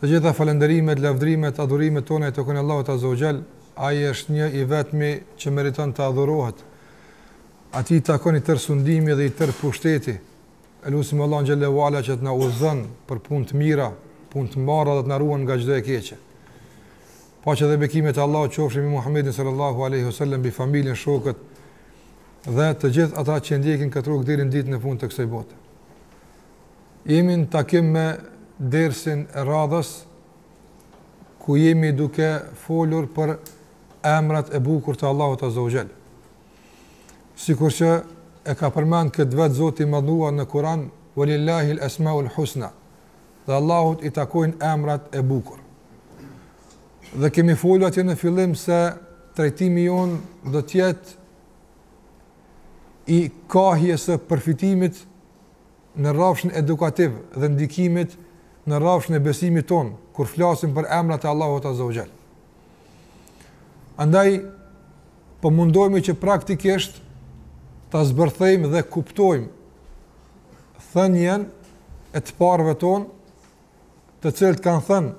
Të gjitha falënderimet, lavdrimet, adhurimet tona i takojnë Allahut Azza wa Jall, Ai është një i vetmi që meriton të adhurohet, Atij i takon i tërë sundimi dhe i tërë pushteti. E lusim Allahun xhelle ve ala që të na udhëzon për punë të mira, punë të mbara dhe të na ruan nga çdo e keqe. Paqja dhe bekimet e Allahut qofshin mbi Muhamedin sallallahu alaihi wasallam, mbi familjen, shokët dhe të gjithë ata që ndjekin këtë rrugë deri në ditën e fundit të kësaj bote. Jemi në takim me dersin e radhës ku jemi duke folur për emrat e bukur të Allahut Azza wa Jall. Sikur që e ka përmend këtë vetë Zoti i Madhuar në Kur'an, "Walillahi al-asmaul husna." Dhe Allahut i takojnë emrat e bukur. Dhe kemi folur atje në fillim se trajtimi jonë do të jetë i kahjes së përfitimit në rrafshin edukativ dhe ndikimit në rrafshin e besimit tonë kur flasim për emrat e Allahut Azza wa Jall. Andaj po mundohemi që praktikisht ta zbërthejmë dhe kuptojmë thënien e të parëve tonë, të cilët kanë thënë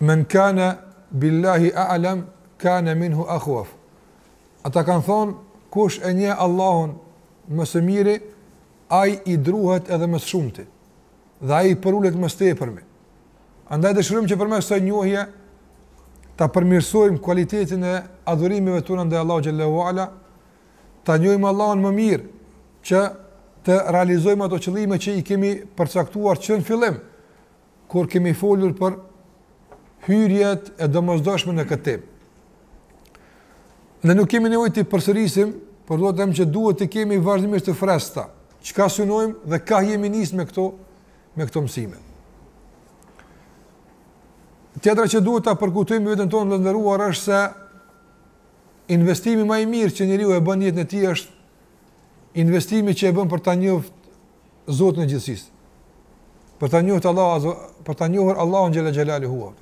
Men kana billahi a'lam kana minhu akhwaf. Ata kanë thënë, kush e njeh Allahun më së miri, ai i druhet edhe më së shumti dhe ai përulet më së tepërmi. Andaj dëshirojmë që përmes kësaj njohje ta përmirësojmë kualitetin e adhurimeve tona ndaj Allahut xhelle ve ala, ta njohim Allahun më mirë që të realizojmë ato qëllime që i kemi përcaktuar që në fillim, kur kemi folur për hyrjet e domosdoshme në këtë temë. Ne nuk kemi nevojë t'i përsërisim, por do të thotë që duhet t'i kemi vazhdimisht të freskëta, çka synojmë dhe ka jemi nis me këto me këto mësime. Tjetra që duhet ta përkujtojmë veten tonë të nderuar është se investimi ma i mirë që njeriu e bën në jetën e tij është Investimi që e bën për ta njoht Zotin e gjithësisë. Për ta njohur Allahun, për ta njohur Allahun xhelle xhelaluhu.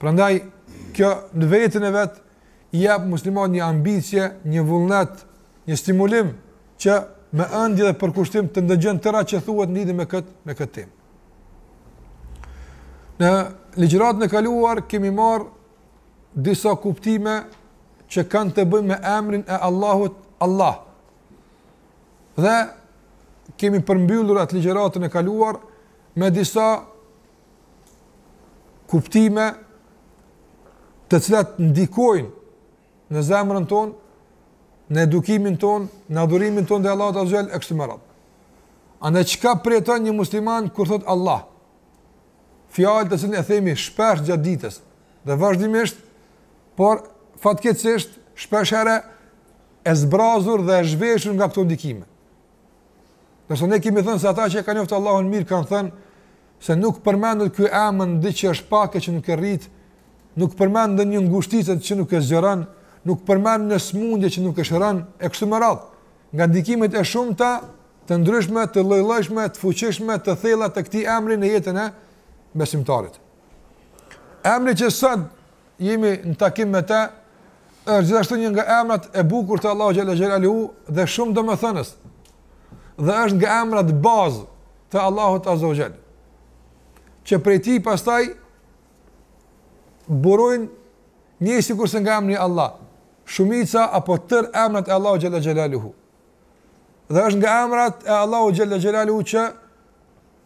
Prandaj kjo në veten e vet i jap muslimanit një ambicie, një vullnet, një stimulim që me ëndje dhe përkushtim të ndëgjon atë që thuhet në lidhje me kët me këtë temë. Në ligjëratën e kaluar kemi marrë disa kuptime që kanë të bëjnë me emrin e Allahut Allah. Dhe kemi përmbyllur atë ligjëratën e kaluar me disa kuptime të cilat ndikojnë në zemrën tonë, në edukimin tonë, në adhurimin tonë ndaj Allahut azze ue xhel e kështu me radhë. Andaj çka përjeton një musliman kur thot Allah? fjalë të cilën e themi shpesh gjatë ditës dhe vazhdimisht, por fatkeqësisht shpesh herë e zbrazur dhe e zhveshur nga këto ndikime. Nëse ne kemi thënë se ata që e kanë njoftë Allahun mirë kanë thënë se nuk përmendet ky emër diç që është pak e që nuk e rrit, nuk përmendet në ngushticë që nuk e zgjeron, nuk përmendet në smundje që nuk e shëron e kështu me radhë. Nga ndikimet e shumta të ndryshme, të lloj-llojshme, të fuqishme, të thella të këtij emri në jetën e besimtarit. Emri që sot jemi në takim me të është gjithashtu një nga emrat e bukur të Allahut xhel-le xhelaluhu dhe shumë domethënës. Dhe është nga emrat bazë të Allahut azza wa xhall. Që prej tij pastaj burojnë njësoj sikurse nga emri Allah, shumica apo tërë emrat e Allahut xhel-le xhelaluhu. Dhe është nga emrat e Allahut xhel-le xhelaluhu që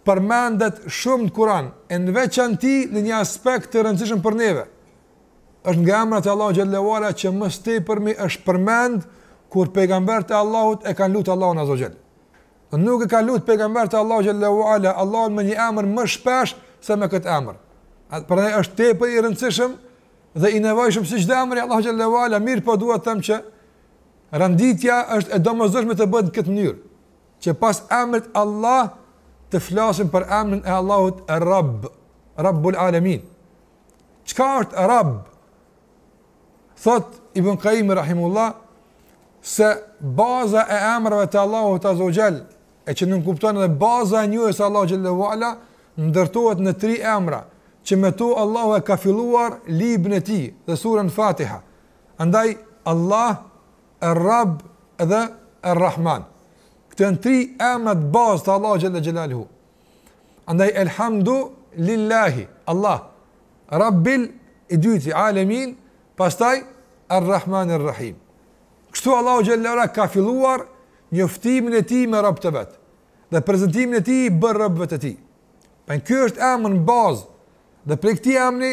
përmendet shumë në Kuran, e në veçanti në një aspekt të rëndësishëm për neve. është nga emrat e Allahut xhel-le ve ala që më së tepërmi është përmend kur pejgamberët e Allahut e kanë lutë Allahun azze ve xhel. Nuk e kanë lutë pejgamberët e Allahut xhel-le ve ala Allahun me një emër më shpesh se me këtë emër. Për ne është tepër i rëndësishëm dhe i nevojshëm si çdo emër i Allahut xhel-le ve ala, mirëpo duhet të them që Renditja është e domosdoshme të bëhet në këtë mënyrë, që pas emrit Allah të flasim për emrin e Allahut Rabb, Rabbul Alamin. Çka është Rabb? Thot Ibn Qayyim rahimullah se baza e emrave të Allahut Azza wa Jall, e që nënkupton edhe baza e njohjes së Allahut xhel-le ve ala, ndërtohet në tri emra, që me to Allahu e ka filluar librin e tij, dhe suren Fatiha. Andaj, Allah, Rab dhe Rahman. Këto janë tri emrat bazë të Allahut xhel-le xhelaluhu. Andaj, Elhamdu Lillahi, Allah, Rabbil, i dyti, Alemin, pastaj, Ar-Rahman, Ar-Rahim. Kështu Allahu xhel-le ve ala e ka filluar njoftimin e tij me robtë e vet dhe prezentimin e tij i bërë robëve të tij. Pra ky është emën bazë dhe prej këtij emni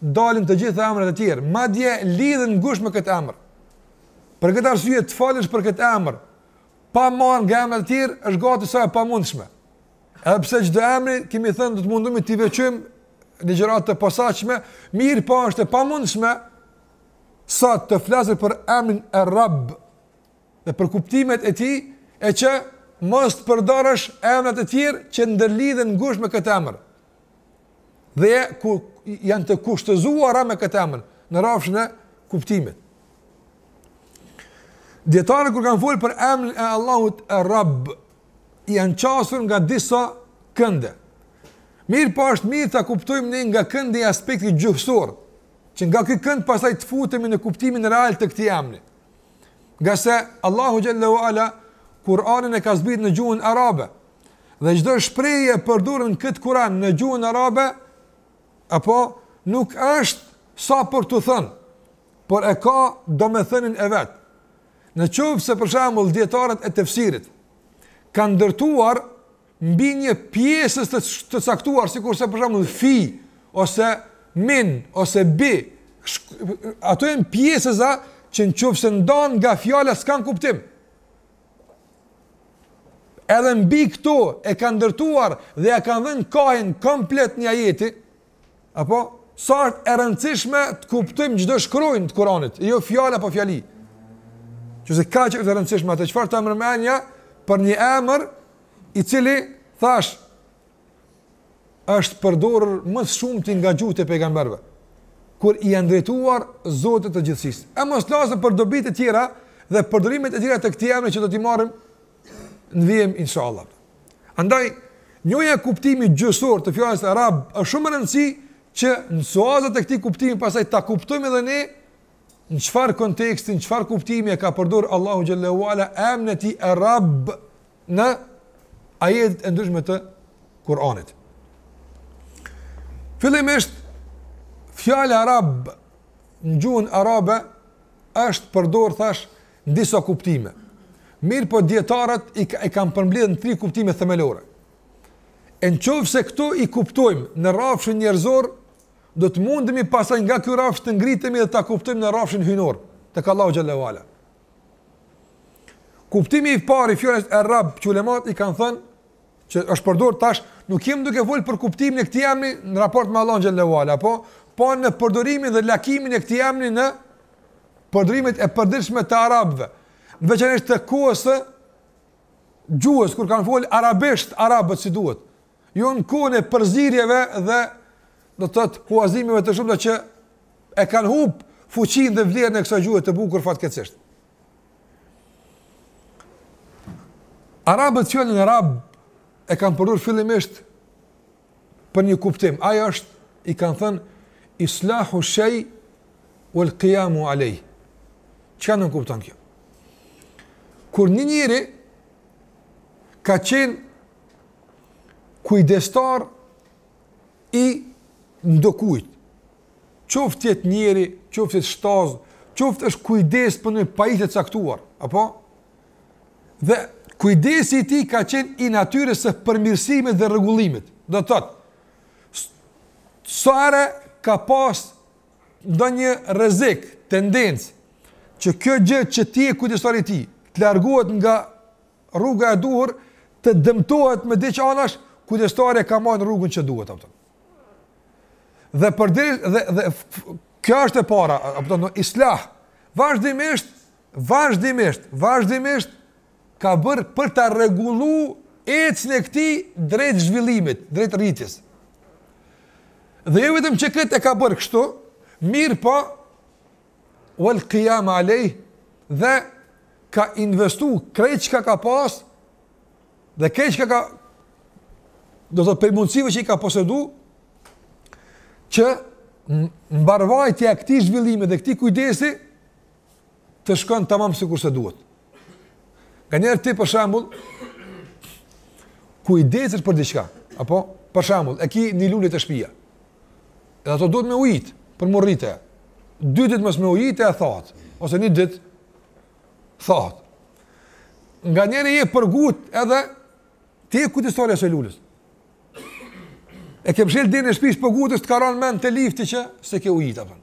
dalin të gjithë emrat e tjerë, madje lidhen ngushtë me këtë emër. Për këtë arsye të flasësh për këtë emër, pa marrë nga emrat e tjerë është gati sa e pamundshme. Edhe pse çdo emri kemi thënë do të mundohemi t'i veçojmë në gjëra të posaçme, mirëpo është e pamundshme sa të flasësh për emrin e Rabb dhe për kuptimet e tij, e që mos të përdorësh emrat e tjerë që ndërlidhen ngushtë me këtë emër. dhe ku janë të kushtëzuara me këtë emër në rrafshin e kuptimit. Dijetarët kur kanë folur për emrin e Allahut e Rabb, janë qasur nga disa kënde. Mirëpo është mirë ta kuptojmë në nga këndi i aspektit gjuhësor, që nga ky kënd pastaj të futemi në kuptimin real të këtij emri. Ngase Allahu xhel-le ue ala, Kur'anin e ka zbrit në gjuhën arabe, Dhe çdo shprehje e përdorur në këtë Kur'an në gjuhën arabe apo nuk është sa për të thënë, por e ka domethënien e vet. Në qoftë se për shembull dijetarët e tefsirit kanë ndërtuar mbi një pjesëz të, të caktuar, sikurse për shembull fi, ose min, ose bi, ato janë pjesëza që në qoftë se i ndan nga fjala s'kanë kuptim. edhe mbi këto e kanë ndërtuar dhe ia kanë dhënë kahen komplet një ajeti, apo, sa është e rëndësishme të kuptojmë çdo shkronjë të Kuranit, jo fjalë apo fjali. Nëse kaq është e rëndësishme, atëherë çfarë të merr mendja për një emër i cili thash është përdorur më së shumti nga gjuhët e pejgamberëve kur i janë drejtuar Zotit të gjithësisë. E mos flasim për dobitë e tjera dhe përdorimet e tjera të këtij emri që do t'i marrim në vijim inshallah. Andaj njohja e kuptimit gjuhësor të fjalës Rabb është shumë me rëndësi që në suazat e këtij kuptimi pastaj ta kuptojmë edhe ne në çfarë konteksti, në çfarë kuptimi e ka përdorur Allahu xhel-le ue ala emrin e tij Rabb në ajetet e ndryshme të Kur'anit. Fillimisht fjala Rabb në gjuhën arabe është përdor thash në disa kuptime. Mirëpo dijetarët i, i kanë përmbledhë në tri kuptime themelore. E në qoftë se këto i kuptojmë në rrafshin njerëzor, do të mundemi pastaj nga ky rrafsh të ngritemi dhe ta kuptojmë në rrafshin hyjnor, tek Allahu xhel-le Kuptimi i parë i fjalës Rabb, që ulemat i kanë thënë që është përdorur tash, nuk jemi duke folur për kuptimin e këtij emri në raport me Allahun xhel-le ue ala, po po në përdorimin dhe lakimin e këtij emri në përdorimet e përditshme të arabëve, në veçanërisht të kohës së gjuhës kur kanë folur arabisht arabët si duhet. Jo në kohën e përzirjeve dhe do të thotë huazimeve të shumta që e kanë hup fuqinë dhe vlerën e kësaj gjuhe të bukur fatkeqësisht. Arabët fjalën rab e kanë përdorur fillimisht për një kuptim. Ai është i kanë thënë islahu shay wal qiyamu alay. Çka nënkupton kjo? Kur një njeri ka qenë kujdestar i ndokujt, qoftë jetë njeri, qoftë jetë shtazë, qoftë është kujdes për një pajisje të caktuar, apo? Dhe kujdesi i tij ka qenë i natyrës së përmirësimit dhe rregullimit. Do të thotë, sa herë ka pas ndonjë rrezik, tendencë që kjo gjë që ti je kujdestar i tij të largohet nga rruga e duhur të dëmtohet me diç anash, kujdestari ka marrë rrugën që duhet apo. Dhe për dhe dhe kjo është e para, apo do të thotë islah. Vazhdimisht, vazhdimisht, vazhdimisht ka bërë për ta rregulluar ecjen e këtij drejt zhvillimit, drejt rritjes. Dhe jo vetëm që këtë e ka bërë kështu, mirëpo, wal qiyam alej dhe ka investu krejt çka ka pas dhe krejt çka ka do të thotë prej mundësive që i ka posedu që mbarëvajtja e këtij zhvillimi dhe këtij kujdesi të shkon tamam sikurse duhet Nganjëherë ti për shembull, kujdesesh për diçka, apo, për shembull, e ki një lule te shpia, edhe ato duhet me ujit, për m'u rrit e, dy ditë mos me ujit e e thahet, ose një ditë, thahet, nganjëherë je për ngut edhe, ti je kujdestar i asaj lules, e ke mshel derën e shpisë për ngut, është të ka ra n'men te lifti që s'e ke ujit, a përton,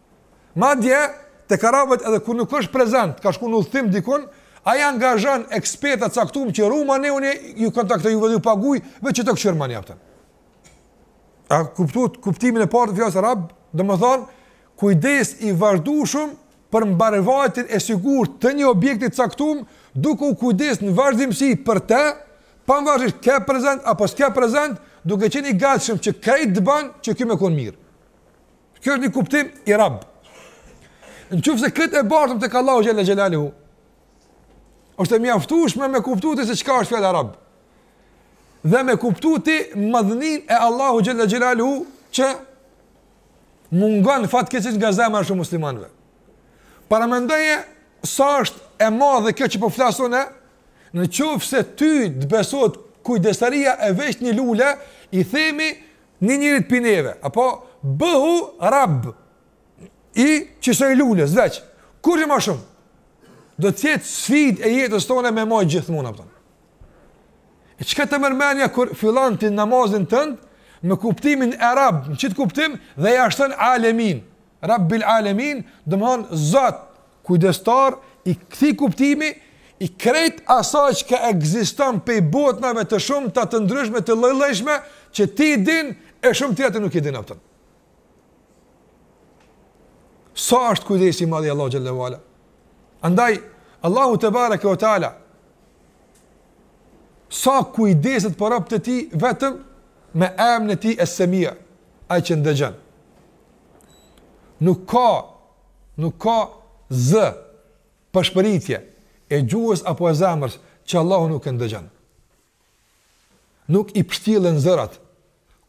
Madje, te arabët edhe kur nuk është prezent, ka shku në udhëtim dikun, ai angazhon eksperta t'caktum që rumani unë ju kontaktoj ju edhe ju paguj, veç kqyrmani atë. A kuptut, kuptimin e parë të fjalës rab, domethënë, kujdes i vazhdueshëm për mbarëvajtjen e sigurt të një objekti të caktuar, duke u kujdes në vazhdimësi për të, pavarësisht ke prezant apo s'ke prezant, duke qenë i gatshëm që krejt të bën që ky me kon mirë. Kjo është një kuptim i rab. Në qoftë se këtë e bartëm tek Allahu xhalla xhalaluhu, është e mjaftushme me kuptu ti se çka është fjala rab. Dhe me kuptu ti madhninë e Allahut xhalla xhalaluhu, që mungon fatkeqësisht nga zemra e shumë muslimanëve. Paramendoje sa është e madhe kjo që po flas unë, në qoftë se ty të besohet kujdestaria e veç një lule, i themi Njërit prej neve, apo bëhu rab i qësaj lules, veç, kurgjë ma shumë, do të jetë sfidë e jetës tone me majt gjithmonë, a kupton. E çka të merr menja kur fillon ti namazin tënd, me kuptimin e rab, në qitë kuptim, dhe ia shton alemin, Rabbil Alemin, domethënë, Zot, kujdestar, i këtij kuptimi, i krejt asaj çka ekziston prej botnave të shumta, të ndryshme, të llojllojshme, që ti i din, e shumë tjera nuk i din, a kupton. Sa është kujdesi i madh i Allahut xhalla uala? Andaj, Allahu tebareke ue teala, sa kujdeset për robtë e tij, vetëm me emnin e tij Es-Semia, ai që ndëgjon. Nuk ka, nuk ka zë, pëshpëritje, e gjuhës apo e zemrës, që Allahu nuk e ndëgjon. Nuk i pështillen zërat,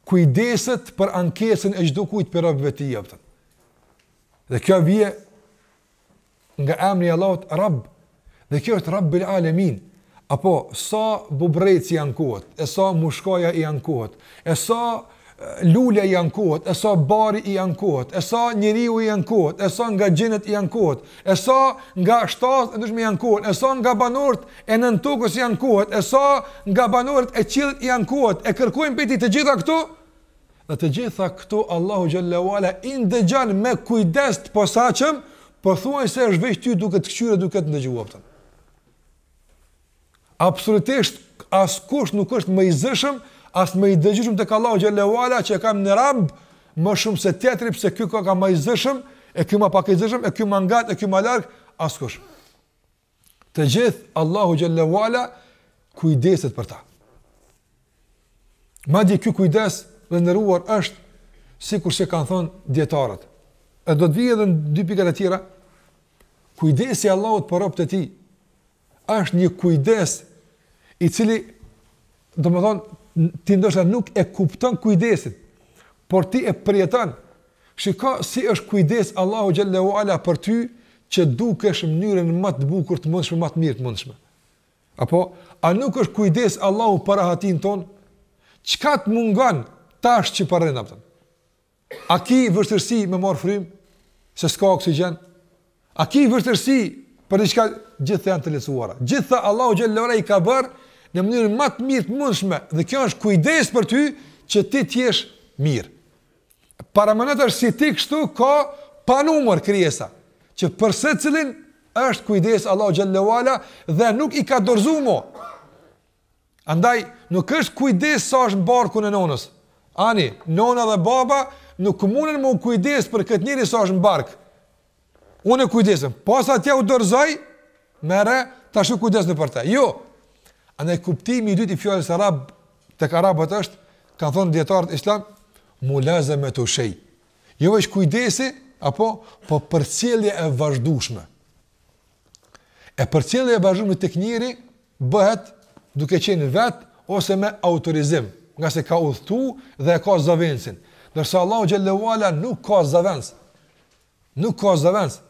kujdeset për ankesën e çdokujt prej robëve të tij, a kupton. Dhe kjo vjen, Nga emri i Allahut Rabb, dhe kjo është Rabbil Alemin. Apo sa bubrreci i ankohet, e sa mushkaja i ankohet, e sa lulja i ankohet, e sa bari i ankohet, e sa njeriu i ankohet, e sa nga xhinët i ankohet, e sa nga shtazët e ndryshme i ankohet, e sa nga banorët e nëntokës i ankohet, e sa nga banorët e qiellit i ankohet, e kërkojnë prej tij të gjitha këto, Dhe të gjitha këto Allahu xhalla uala i ndëgjon me kujdes të posaçëm, pothuajse është veç ty duke të kqyr duke të ndëgju, a kupton. Absolutisht askush nuk është më i zëshëm, as më i dëgjushëm tek Allahu xhalla uala që e kam në rab më shumë se tjetri pse ky koka ma i zëshëm e ky ma pak i zëshëm e ky ma ngat e ky ma larg askush. Të gjithë Allahu xhalla uala kujdeset për ta. Madje ky kujdes të nderuar është sikurse kanë thënë dijetarët. E do të vijë edhe në dy pikat e tjera. Kujdesi i Allahut për robët e tij është një kujdes i cili domethënë ti ndoshta nuk e kupton kujdesin, por ti e përjeton Shiko si është kujdes Allahu xhalla u ala për ty që dukesh në mënyrën më të bukur të mundshme më të mirë të mundshme. Apo a nuk është kujdes Allahu për rahatin ton? Çka të mungon tash që po rrin ti? A ki vështirësi me marr frymë se s'ka oksigjen? A ki vështirësi për diçka gjithë janë të lehtësuara. Gjithë Allahu xhalla u ala i ka bërë në mënyrën më të mirë të mundshme dhe kjo është kujdes për ty që ti të jesh mirë. Para mënatash si ti kështu ka panumër krijesa, që për secilin është kujdes Allahu xhallahu ala dhe nuk i ka dorëzuar mo. Andaj nuk është kujdes sa është barkun e nonës. Ani, nona dhe baba nuk mundën m'u kujdes për këtë njeri sa është në bark. Unë kujdesem, pas atje u dorëzoj, merre, tash u kujdesni për të. Jo. Andaj kuptimi i dytë i fjalës Rab tek arabët është, ka thënë dietarët islam, mulazama tu shay. Jo vetë kujdesi, apo po përcjellja e vazhdueshme. E përcjellja e vazhdueshme tek njeri bëhet duke qenë vet ose me autorizim, ngase ka udhëtu dhe e ka zavendsin. Ndërsa Allahu xhalla u ala nuk ka zavends. Nuk ka zëvendës.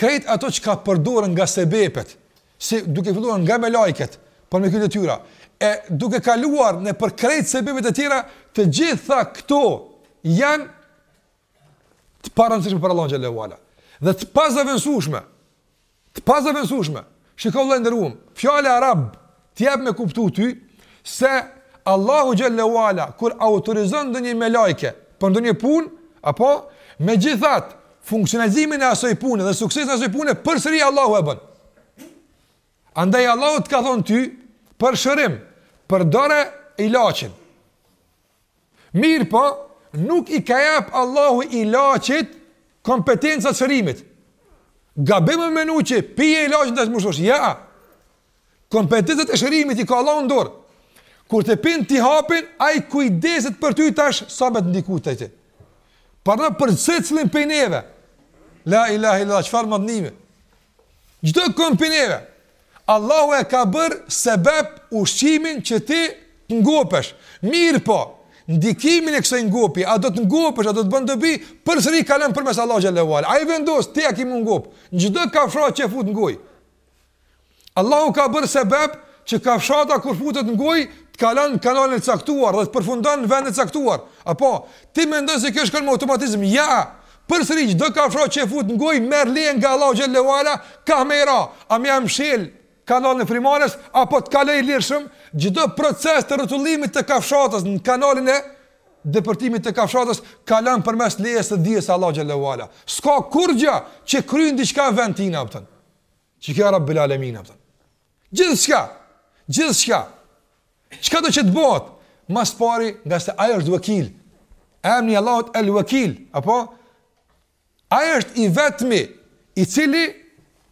Krejt ato që ka përdoren nga sebepet, si duke filluar nga melajket, për me këtë tyra, e duke kaluar nëpër krejt sebepet e tjera, të gjitha këto janë të parëndësishme për Allahun xhalla u ala. Dhe të pazëvendësushme. Të pazëvendësueshme. Shiko vëlla i nderuam, fjala Rab të jep me kuptu ty se Allahu xhalla uala kur autorizon ndonjë melajke për ndonjë punë, apo megjithatë funksionizimin e asoj pune dhe suksesin e asoj pune përsëri Allahu e bën. Andaj Allahu të ka thonë ty për shërim, përdore ilaçin. Mirëpo, nuk i ka jap Allahu ilaçit kompetencat e shërimit. Gabim me menu që pije ilaçin dhe të shnoshësh. Ja, kompetencat e shërimit i ka Allahu në dorë. Kur ta pin ti hapin, ai kujdeset për ty tash, sa me të ndiku te ti. Pra për secilin prej neve. La ilahe illa, çfarë madhnime. Çdo kënd prej neve, Allahu e ka bërë sebep ushqimin që ti të ngopesh. Mirëpo, ndikimin e kësaj ngopje, a do të ngopesh, a do të bën dobi, përsëri kalon përmes Allahu xhallahu ala. Ai vendos ti a ke m'u ngop. Çdo kafshatë që fut në gojë. Allahu ka bërë sebep që kafshata kur futet në gojë, të kalon në kanalin e caktuar dhe të përfundon në vendin e caktuar. Apo, ti mendon se kjo shkon me automatizëm? Ja, Përsëri çdo kafshatë që e fut në gojë merr leje nga Allahu xhelle ue ala, kah me i ra, a me ja mshel kanalin e frymëmarrjes apo të kalojë lirshëm, çdo proces të rrotullimit të kafshatës në kanalin e depërtimit të kafshatës kalon përmes lejes së dijes së Allahut xhelle ue ala. S'ka kurrgja që kryen diçka vend tina, kupton? Qe kjo Rabbul Alamin, kupton? Gjithçka! Gjithçka! Çkado që të bëhet? Mas pari, ngase ai është Vekil. Emni i Allahut El Vekil. Apo? Ai është i vetmi i cili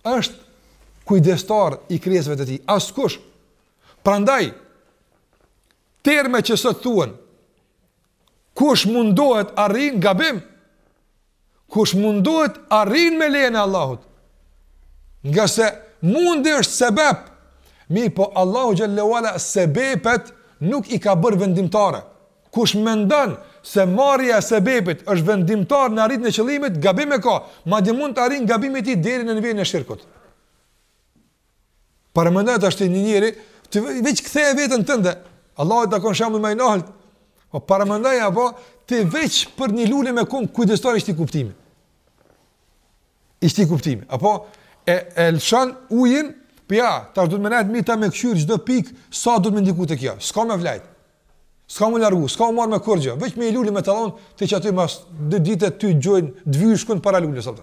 është kujdestar i krijesave të tij. Askush. Prandaj, termet që sot thuen, Kush mundohet arrin, gabim. Kush mundohet arrin me lejen e Allahut. Ngase mundi është sebep, mirëpo Allahu xhelle ue ala sebepet nuk i ka bërë vendimtare. Kush mendon se marrja e sebepit është vendimtare në arritjen e qëllimit, gabim e ka, madje mund të arrijë gabimi i tij deri në nivelin e shirkut. Paramendoje tash një njeri, ti veç ktheje veten tënde. Allahu ta ka shembull më i nalt. Po paramendoje apo ti veç për një lule me kon kujdestar ishte kuptimi. Ishte kuptimi. Apo e e lëshon ujin, po ja, tash duhet me ndejt me kqyr çdo pik sa duhet me ndiku te kjo. S'ke me flejt. S'ke m'u largu, s'ke m'u marrë me kurrgjë, veç me lule me tallon ti qaty mas dy ditë ty gjojnë t'vyshkun para lules atë.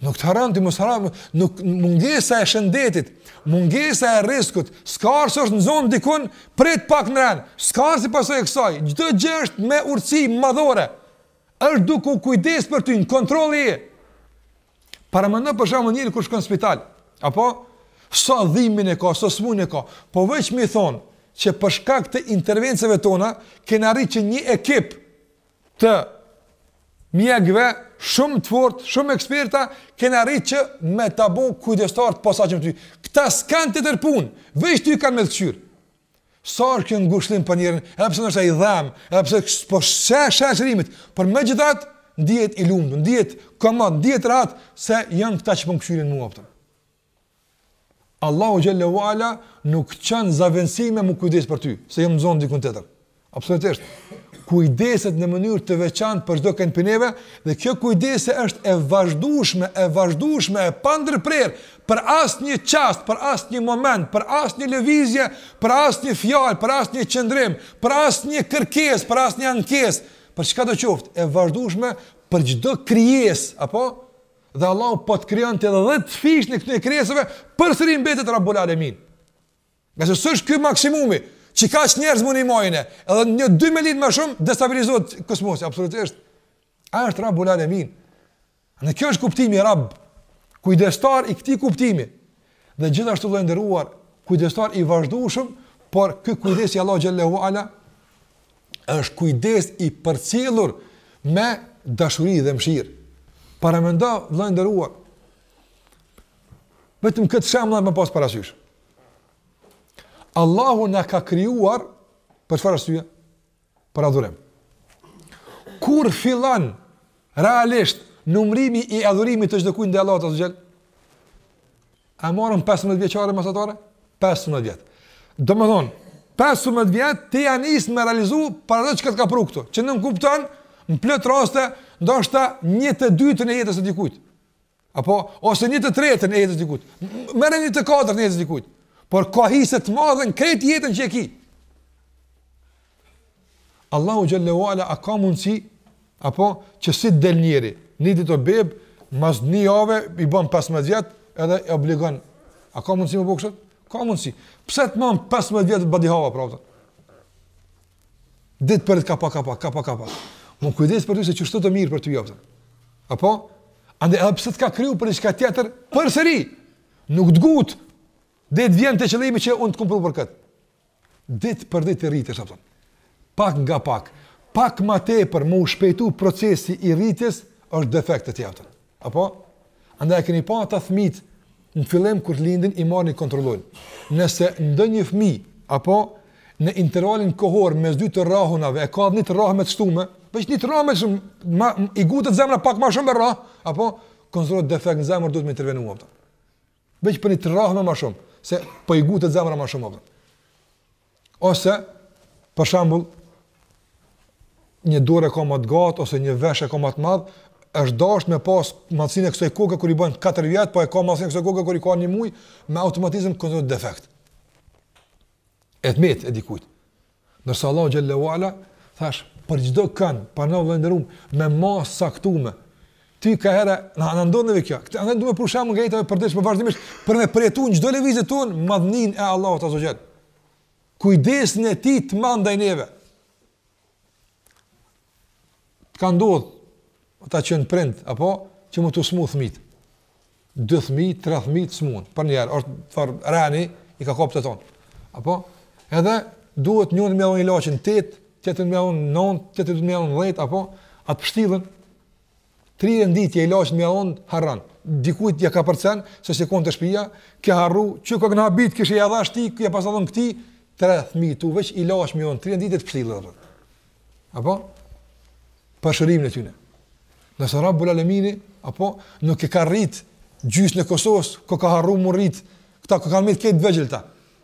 Nuk të harron, të mos harron, nuk mungesa e shëndetit, mungesa e riskut, s'ka ardhë se është i nxonë dikun, prit pak në rend, s'ka ardhë si pasojë e kësaj, çdo gjë është me urtësi madhore, është duke u kujdes për ty, në kontroll je. Paramendo për shembull njeri kur shkon n'spital, apo, sa dhimën e ka, sa smunjen e ka, po veç me i thonë, që për shkak të intervencave tona, kena arritë që një ekip, të mjekëve shumë të fortë, shumë eksperta, kena arritë që me t'i bo kujdestarë të posaçëm ty. Këta s'kanë tjetër punë, veç ty kanë me të kqyrë. Sa është kjo ngushllim për njerin, edhe pse ndoshta i dhem, edhe pse s'po sheh shërimin, por megjithatë ndihet i lumtur, ndihet komod, ndihet rahat, se janë këta që po më kqyrin mua vetëm. Allahu xhelle ue ala nuk çon zavendësim me u kujdes për ty, se jam nxon diku tjetër. Absolutisht. Kujdeset në mënyrë të veçantë për çdo kënd pi neve dhe kjo kujdesje është e vazhdueshme, e vazhdueshme e pandërprerë për asnjë çast, për asnjë moment, për asnjë lëvizje, për asnjë fjalë, për asnjë qëndrim, për asnjë kërkesë, për asnjë ankesë, për çkado qoftë, e vazhdueshme për çdo krijesë, apo Dhe Allahu po të krijon ty edhe të fshin këtyre krijesave, përsëri mbetet Rabbul Alemin. Ngase s'është ky maksimumi, që kaq njerëz mun i majnë, edhe një dy me qit ma shumë, destabilizohet kosmosi, absolutisht. Ai është Rabbul Alemin. Në kjo është kuptimi Rabb, kujdestar i këtij kuptimi, Dhe gjithashtu vëlla i nderuar, kujdestar i vazhdueshëm, por ky kujdes i Allahut xhelle ue ala është kujdes i përcjellur me dashuri dhe mëshirë. Paramendo vëlla i nderuar. Vetëm këtë shembull me pas parasysh. Allahu na ka krijuar për çfarë arsye? për adhurim. Kur fillon realisht numrimi i adhurimit të çdokujt ndaj Allahut azze ue xhel? A moshën 15 vjeçare mesatare? 15 vjet. Domthon, 15 vjet ti ja nis me realizu për atë çka të ka pru këtu. Që nënkupton në plot raste, ndoshta një të dytën e jetës së dikujt. Apo, ose një të tretën e jetës dikujt. Merre një të katërtën e jetës dikujt. Por ka hisë të madhe në krejt jetën që e ki. Allahu xhelle ue ala a ka mundësi, apo, që si të del njeri, një ditë a bebë, mas një jave, i bën 15 vjetë, edhe e obligon. A ka mundësi me ba kështu? Ka mundësi. Pse të man 15 vjetë badihava, pravda? Dit për dit ka pak, ka pak, ka pak, ka pak. Me u kujdes për ty se kështu është mirë për ty jopta. Apo andaj edhe pse të ka kriju për diçka tjetër, përsëri nuk t'ngut. Deri t'vjen te qëllimi që un të kam pru për kët. Dit për dit të rritesh apo. Pak nga pak, pak më tepër me u shpejtu procesi i rritjes është defekt te ti. Apo? Andaj e keni pa ata fëmijt në fillim kur lindin i marrin i kontrollojnë. Nëse ndonjë fëmijë apo në intervalin kohor mes dy të rrahunave e ka një të rrahme të shtume, veç një të rrahme ma shumë, i ngutet zemra pak ma shumë me rrah, apo konsiderohet defekt në zemrë duhet me intervenu më Veç për një të rrahme ma shumë, se po i ngutet zemra ma shumë. Apo. Ose, për shembull, një dorë e ka ma të gatë, ose një vesh e ka ma të madh, është dasht me pas madhësin e kësaj koke kur i bën 4 vjetë, po e ka madhësin e kësaj koke kur i ka një muj, me automatizm konsiderohet defekt. E metë e dikujt. Ndërsa Allahu xhelle ue ala thash për çdo kënd ka, vëlla i nderum, me masë caktume. Ti ka herë na na ndonëve kjo. Këtë andaj duhet për shembull ngejtave për dish vazhdimisht për me përjetuar çdo lëvizje ton madhnin e Allahut azze ue xhel. Kujdesin e tij të madh ndaj neve. Të ka ndodhë, tu qenë prind, apo, që me t'u smu thmit. Dy thmi, tre thmi smuhen. Përnjëherë, është të farë, rani, i ka kap të tonë. Apo, edhe, duhet njënit me dhonë ilaçin n'tetë, tjetrit me dhonë n'nëntë, tjetrit me dhonë n'dhetë, apo, a të pështillen, tri renditje ilaçin me dhonë, harron dikujt ja kapërcen se s'je kon te shtëpia, ke harru, çu ka gna bit kish i dhash ti, ku ja pasna dhon këti, tre thmi tu veç ilaç me dhon 30 ditë të pshtillen. Apo? Për shërimin e tyne. Nëse Rabbul Alemini, apo, nuk e ka rrit gjysën e Kosovës, ku ka harru me rrit, këta ku kanë metë këta t'vegjëlit,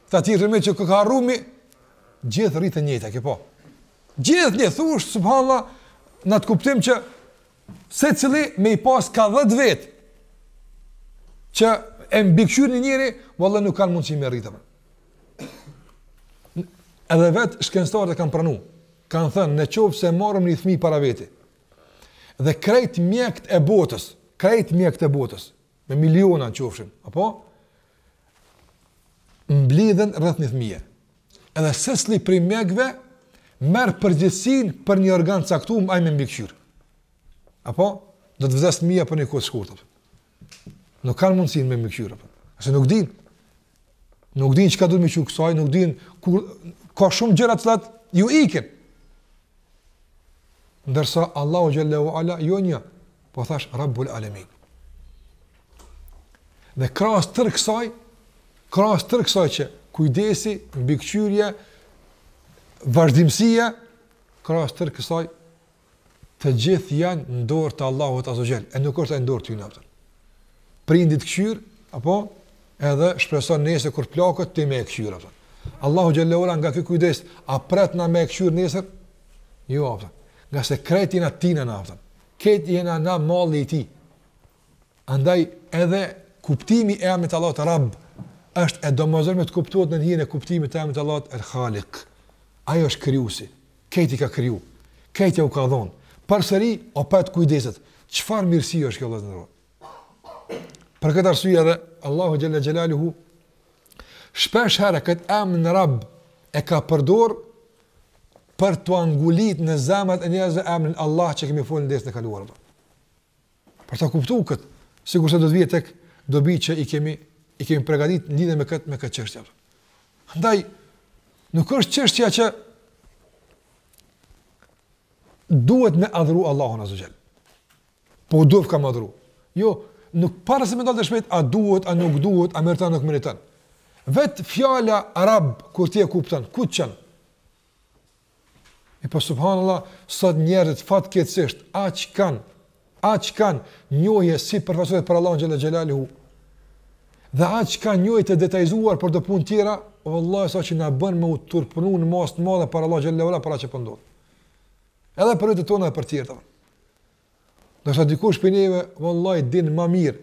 këta tjerët metë që ku ka harru mi, gjithë rriten njëjtë, ke pa. Gjithnjë thush, subhanallah, në atë kuptim që secili me i pas ka dhetë vetë, që e mbikëqyrin një njeri, valla nuk kanë mundësi me rrit. Edhe vet shkencëtarët e kanë pranu. Kan thënë në qoftë se marrim një fëmijë para veti. Dhe krejt mjekët e botës, krejt mjekët e botës me miliona në qofshin, apo? Mblidhen rreth një thmije. Edhe secili prej mjekve merr përgjegjësin për një organ t'caktum ai me mbikëqyrë. Apo? Do të vdes thmija për një kohë t'shkurtër. Nuk kanë mundësi me mbikëqyrë. A se nuk din. Nuk din çka duhet me i çu kësaj, nuk din kur ka shumë gjëra të cilat ju ikin. Ndërsa Allahu xhelle ue ala jo, një, po thash Rabbul Alamin. Dhe krahas tërë kësaj, krahas tërë kësaj që kujdesi, mbikëqyrja, vazhdimësia, krahas tërë kësaj Të gjithë janë në dorë të Allahut Azza wa Jall, e nuk është ai në dorë tyne, vllazën. Prindi të këqyr, apo edhe shpreson nesër kur plaket ti me e këqyr atë. Allahu Jalla wa Ala nga ky kujdes, a pret na me e këqyr nesër? Jo atë. Ngase krejt jena t'tina, vllazën. Krejt jena na malli i tij. Andaj edhe kuptimi i emrit t'Allahut Rab është e domosdoshme të kuptohet nën hijen e kuptimit të emrit t'Allahut el-Khalik. Ai është krijusi. Krejt i ka kriju, krejt jau ka dhonë, përsëri opet kujdeset, çfarë mirësi është kjo vllazën. Për këtë arsye edhe, Allahu xhelle xhelaluhu, shpesh herë këtë emën Rab e ka përdorë për ta ngulit në zemrat e njerëzve emrin Allah që kemi folë në dersin e kaluar. Për ta kuptuar këtë, sikurse do të vijë tek dobitë që i kemi i kemi përgatit lidhun me këtë me këtë çështje. Andaj nuk është çështja që duhet me adhuru Allahun azze ue xhel. Po duhet ka me adhuru. Jo, nuk para se me dalë te shpejt a duhet a nuk duhet, a meriton a nuk meriton. Vet fjala Rab kur ti e kupton, ku t'çon? E po subhanallah sot njerëzit fatkeqësisht aq kanë aq kanë njohje si për fasohet për Allahun xhela xhelaluhu. Dhe aq kanë njohje të detajzuar për do punë tjera, vallahi sa që na bën me u turpënu në masë të madhe për Allahun xhela xhelaluhu për atë që po ndodh. Edhe për të tona e për tjerë. Sa që dikush për neve, vëllaj, din ma mirë.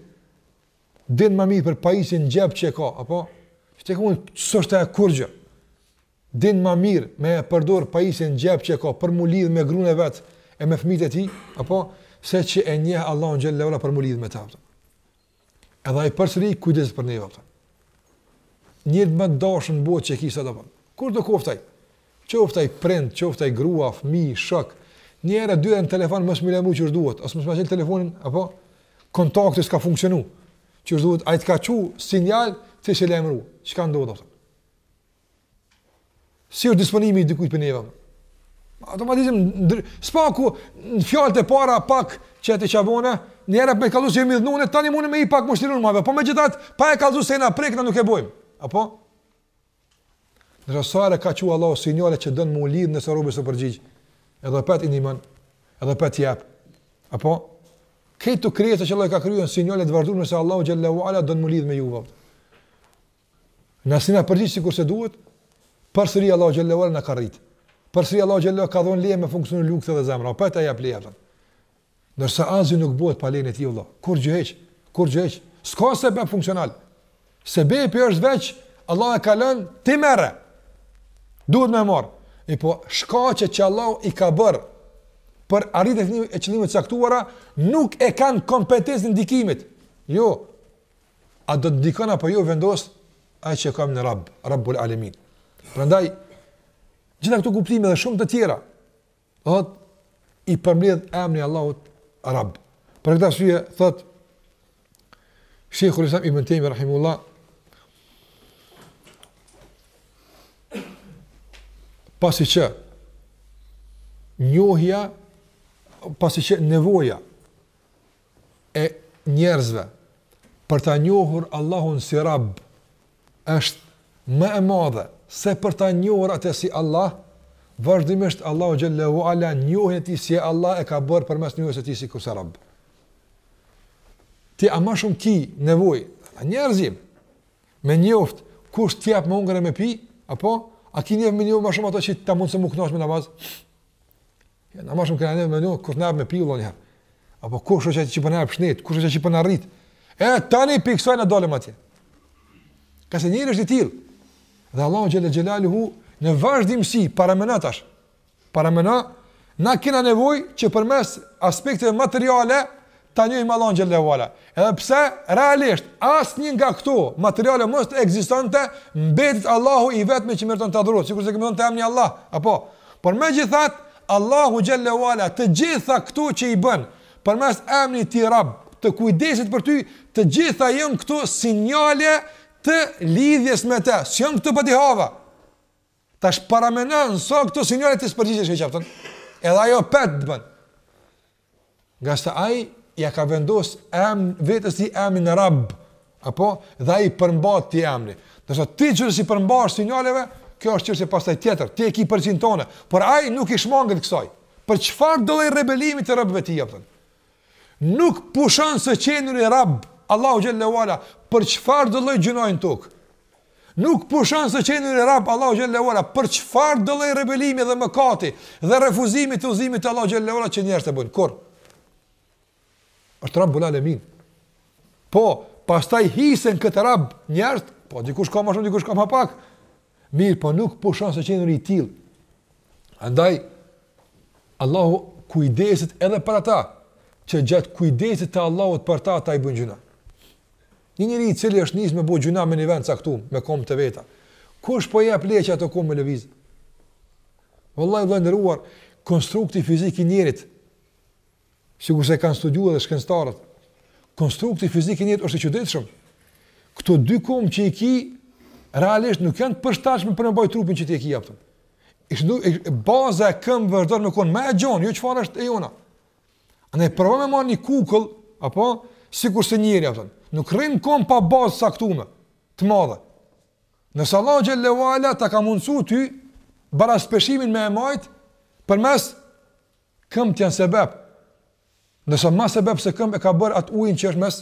Din ma mirë për pajisjen n'xhep që e ka, apo? Që të e ka mund, s'është kurgjë. din ma mir me e përdor pajisjen në xhep që e ka për mu lidh me grun e vet e me fëmit e tij apo se që e njeh Allahun xhelalu ala për mu lidh me ta edhe ai përsëri kujdes për neve at njeri më dashtun n'botë që ki sot kushdo koftaj qoftaj prind qoftaj grua fëmi shok një herë a dy në telefon mos m'u lajmru që duhet ose mos më jep telefonin apo kontakti s'ka funksionu që duhet ai të ka çu sinjal ti s'je lajmëru çka ndodh Si është disponimi i dikujt për neve? Automatikisht, së paku, në fjalët e para pak që e të qabone, një herë për me kallzu se jemi idhnu ne, tani munemi pak me shtirun mave, po megjithatë, pa e kallzu se jena prek, ne nuk e bojmë. Apo? Ndërsa sa herë ka çu Allahu sinjale që don m'u lidhë nëse robi s'i përgjigjet, edhe prapë i ndihmon, edhe prapë i jep. Apo? Këto krijesat që Allah ka krijuar sinjale të vazhdueshme se Allahu xhallahu ala do të më lidh me ju. Ne s'jena përgjigj sikur se duhet, përsëri Allahu xhallahu ala na ka rrit. Përsëri Allahu xhallahu ka dhënë leje me funksionu lukthi dhe zemra, pa ta jap leje atë. Ndërsa asgjë nuk bëhet pa lejen e tij Allah. Kurgjë hiç, kurgjë hiç, s'ka sebep funksional. Sebepi është veç, Allah e ka lënë ti merre. Duhet me marr. E po shkaqet që Allah i ka bër për arritjen e qëllimeve të caktuara nuk e kanë kompetencën e ndikimit. Jo, A do të ndikon apo jo vendos ai që ka emrin Rabb, Rabbul Alamin. Prandaj gjitha këto kuptime dhe shumë të tjera, do thot i përmbledh emri i Allahut Rabb. Për këtë arsye thot Sheikhul Islam Ibn Taymi rahimehullah pasi që njohja pasi që nevoja e njerëzve për ta njohur Allahun si Rabb është më e madhe se për ta njohur atë si Allah, vazhdimisht Allahu xhallahu ala njohjen e tij si Allah e ka bërë përmes njohjes së tij si kurse Rabb. Ti a më shumë ki nevojë pash njerëzinë me njoft kush të jap me hungër e me pi, apo a ki nevojë me njoft atë që ta mundëson m'u kënaqë me namaz? Ja, na ma shumë kena nevojë me njoh, kush na jep me pi ujin njëherë. Apo kush është që po na jep shnet, kush është që po na rrit. E, tani pi ksaj na dalim atje. Ngase njeri është i tillë. Dhe Allahu xhelle xhelaluhu, në vazhdimësi, paramena tash. Paramena, na kena nevojë që përmes aspekteve materiale, Ta njohim Allahun xhelle ve ala. Edhe pse realisht asnjë nga këto materiale mos të ekzistonte, mbetet Allahu i vetmi që meriton të adhurohet, sikurse kemi thënë emri Allah, apo. Por megjithatë, Allahu xhelle ve ala të gjitha këto që i bën përmes emrit të tij Rabb, të kujdesit për ty, të gjitha janë këto sinjale të lidhjes me të. S'janë këto badihava. Tash parameno sa këto sinjale ti s'përgjigjesh hiç, a kupton. Edhe ai apet t'i bën. Ngase ai ia ka vendos em vetes tij emnin Rabb, apo dhe ai i përmbahet atij emri. Ndërsa ti që s'i përmbahesh sinjaleve, kjo është çështje pastaj tjetër. Ti e ke përgjegjësinë tone, por ai nuk i shmanget kësaj. Për çfarëdo lloj rebelimi të robëve të tij, a kupton? Nuk pushon së qenuri Rabb, Allahu xhelle ve ala, për çfarëdo lloj gjynahi në tokë? Nuk pushon së qenuri Rabb Allahu xhelle ve ala për çfarëdo lloj rebelimi dhe mëkati dhe refuzimi të udhëzimit të Allahu xhelle ve ala që njerëzit e bëjnë. Kur? Është Rabbul Alamin. Po, pastaj hise në këtë Rabb njerëz, po dikush ka më shumë, dikush ka më pak. Mirëpo nuk pushon së qenuri i tillë. Andaj Allahu kujdeset edhe për ata që gjatë kujdesit të Allahut për ta ata i bëjnë gjynah. Një njeri i cili është nis me bo gjynah me një vend t'caktum, me kom të veta. Kush po i jep leje që ato kom me lëviz? Vëlla, vëlla i nderuar, konstrukti fizik i njerit, sikurse e kanë studiuar dhe shkencëtarët, konstrukti fizik i njerit është i çuditshëm. Këto dy kom që i ki realisht nuk janë të përshtatshme për të mbajtur trupin që ti e ke, a kupton. Ishte baza e këmbëve vazhdon me kon më e gjon, jo çfarë është e jona. Andaj provo me marrë një kukull, apo, sikurse njeri, a kupton, nuk rrin n'kom pa bazë t'caktume, të madhe. Ndërsa Allahu xhelle ve ala ta ka mundësu ty, baraspeshimin me e majtë, përmes, këmt janë sebep. Ndërsa ma sebep se këmt e ka bërë atë ujin që është mes,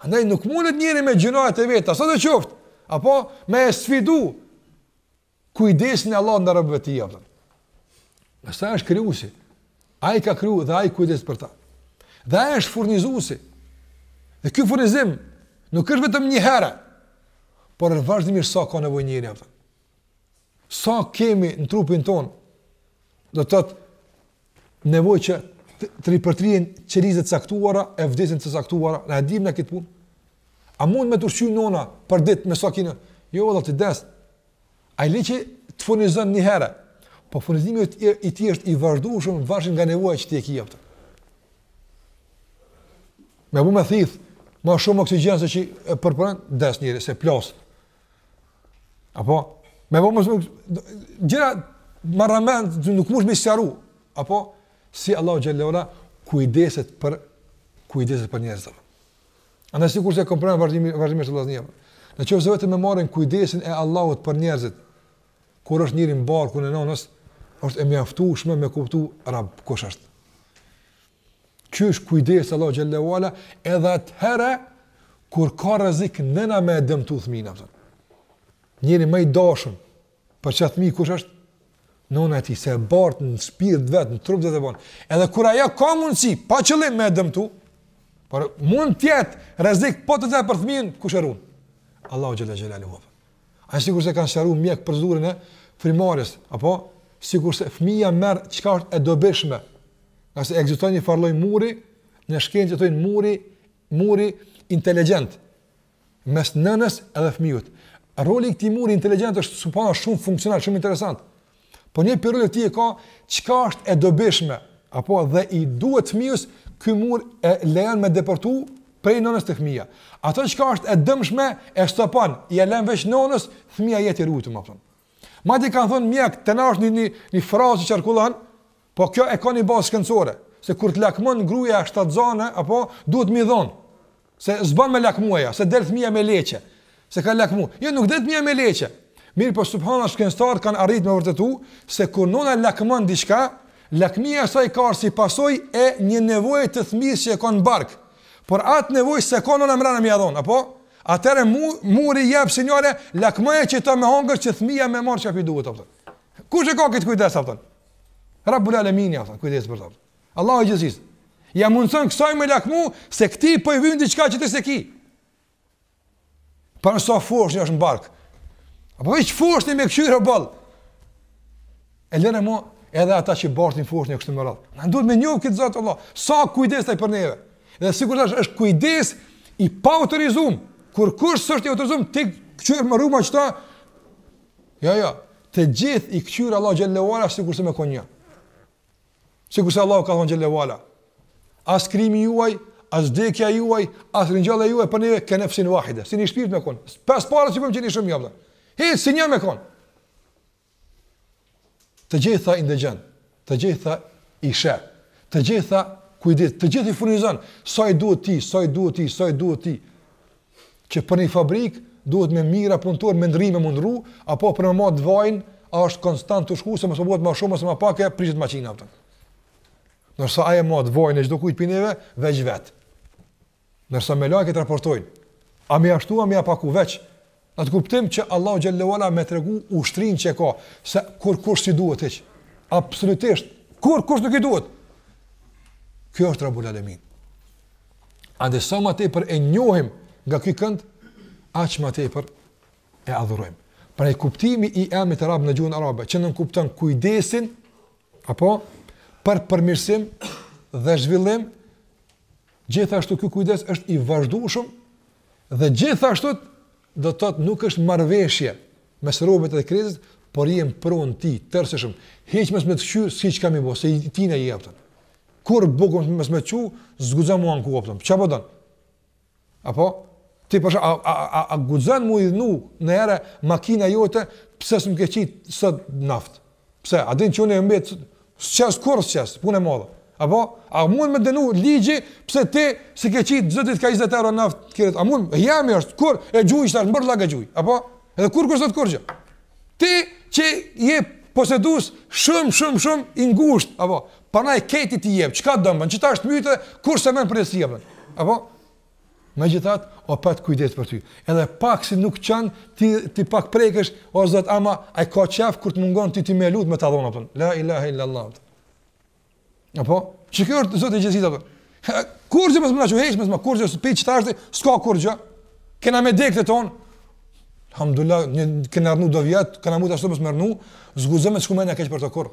Andaj nuk mundet njeri me gjynahet e veta, sado qoftë, apo me e sfidu, kujdesin e Allahut ndaj robëve të tij, a kupton. Ngase është krijuesi, ai ka kriju dhe ai kujdeset për ta. Dhe ai është furnizuesi. Dhe ky furnizim nuk është vetëm një herë, por vazhdimisht sa ka nevojë njeri, a kupton. Sa kemi në trupin tonë, do të thotë nevojë që të ripërtrihen qelizë të caktuara e vdesin të caktuara, na e dimë na këtë punë. A mund me të ushqy nona për ditë me sa kinë? Jo, valla ti des. Ai le që të furnizon një herë. Po furnizimi i tij është i vazhdueshëm, vazhdon nga nevoja që ti e ke, a kupton. Me bo me thith, ma shumë oksigjen se që e përpunon, des njëri, se plas. Apo, me bo më shumë... Gjëra marramendëse, nuk mun me sqaru. Apo si Allahu xhelle ue ala kujdeset për kujdeset për njerëzit. Andaj sikurse kam përmend vazhdimi vazhdimisht vëllazni. Në qoftë se e marrim kujdesin e Allahut për njerëzit. Kur është njëri në barkun e nënës, është e mjaftueshme me kuptu Rabb kush është. Ky është kujdes Allahu xhelle ue ala edhe atëherë kur ka rrezik nëna me e dëmtu fëmin, a kupton. Njëri ma i dashur për qat fëmi kush është? Nëna e tij se e bart në shpirt të vet, në trup të vet e bon. Edhe kur ajo ka mundsi pa qëllim me e dëmtu, por mund të jetë rrezik po të zë për fëmin kush e ruan. Allahu xhelle xhelaluhu. Ashtu sikurse kanë sqaru mjekët procedurën e frymëmarrjes, apo sikurse fëmija merr çka është e dobishme, ngase ekziston një farë lloj muri, në shkencë e thojnë muri, muri inteligjent, mes nënës edhe fëmijut. Roli i këtij muri inteligjent është subhanallah shumë funksional, shumë interesant. Po një pi roleve të tij e ka, çka është e dobishme, apo dhe i duhet fëmijës ky mur e lejon me deportu prej nënës te fëmija. Ato çka është e dëmshme, e stopon, ia len veç nënës, fëmija jet i rujtun, a kupton. Madje kanë thonë mjekët, te na është një, një, një frazë që qarkullon, Po kjo e ka një bazë shkencore, se kur të lakmon gruaja shtatzane apo, duhet mi dhon, se s'ban me lakmu ajo, se del fëmija me leqe, se ka lakmu, jo nuk del fëmija me leqe, mirëpo subhanallah shkencëtarët kanë arrit me vërtetu, se kur nëna lakmon diçka, lakmia e saj ka ardhur si pasojë e një nevoje të fëmis që e ka në bark, por atë nevojë s'e ka nëna mrena me ia dhon, apo, atëherë mu, muri i jep sinjale, lakmoje qeta me hangër që fëmija me marr çka pi duhet, kush e ka këtë kujdes, Rabbul Alemini, a kupton, kujdes për të. Allah e gjëzis. Ia mundëson kësaj me lakmu, se këtij po i vyn diçka që ti s'e ki. Përderisa foshnja është në bark. Apo veç foshnjen me këqyrë e balë. E lene mo, edhe ata që bashkë një foshnje kështu me radhë. Na duhet me njohë këtë Zot, Allah. Sa kujdeset ai për neve. Dhe sikur tash është kujdes i paautorizum. Kurkush s'është i autorizum, ti këqyrë më rruma qeta, Jo, jo, të gjithë i këqyrë Allah xhelle ue ala sikurse me kon nja. Sikurse Allahu ka thonë xhelle ue ala. As krijimi juaj, as dekja juaj, as ringjallja juaj për neve ke nefsin vahide. Si një shpirt me konë. Pas parasysh që jeni shumë, a kupton. He, si një me konë. Të gjitha i ndëgjon. Të gjitha i sheh. Të gjitha kujdit, të gjithë i furnizon sa i duhet ti, sa i duhet ti, sa i duhet ti. Që për një fabrikë duhet me mijëra punëtorë me ndrrime me u ndrru, apo për me mat vajin, a është konstant tu shku se mos bëhet më shumë ose më pak e prishet makina. Ndërsa ai e mat vajin e çdokujt pi neve, veç vetë. Ndërsa melaiket raportojnë, a me ashtu a me apaku veç n'atë kuptim që Allahu xhelle ve ala me tregu ushtrinë që e ka, se kurkush s'i duhet hiç, absolutisht, kurkush nuk i duhet, kjo është Rabul Alemin. Andaj sa ma tepër e njohim nga ky kënd, aq ma tepër e adhurojmë. Pra kuptimi i emrit Rab në gjuhën arabe, që nënkupton kujdesin, apo, për përmirsim dhe zhvillim, Gjithashtu ky kujdes është i vazhdueshëm dhe gjithashtu do të thotë nuk është marrëveshje mes robit dhe Krijuesit, por jemi pronë e tij tërësishëm. Hiç mos me të kqyr, s'ki çka me i bë, se ti na i jepton. Kurrë bukë mos me t'çu, s'guxon me u anku, kupton. Çfarë po don? Apo ti po a a a, a guxon me u idhnu një herë makina jote, pse s'më ke qit sot naftë? Pse, a din që unë e mbetë, s'qes, kur s'qes, punë e madhe. Apo, a mund me dënu ligji, pse ti s'i ke qitë çdo ditë ka 20 euro naftë kerrit, a mund, jemi është, kur, e gjuj, ishtë arë, n'bërllog e gjuj, apo, edhe kurkush s'thot kurgjë. Ti që je posedus shumë, shumë, shumë, i ngushtë, apo, pa na e keti ti jebë, çka don bën, që ta është myte, kur se men për e si jebën, apo, Megjithatë, opet kujdes për ty. Edhe pak si nuk qan, ti ti pak prekësh, o Zot, ama ai ka qef kur të mungon ti ti me lut me ta dhonë, pton. La ilaha illa Allah. Apo, qiky është Zoti i gjithësisë apo? Kur jemi më shumë hesh më shumë, kur jemi spi çfarë, s'ka kurgjë. Kena me dekë ton. Alhamdulillah, ne kena rrnu do vjet, kena mund ashtu mos me rrnu, s'guxojmë të shkumë na keq për të kurrë.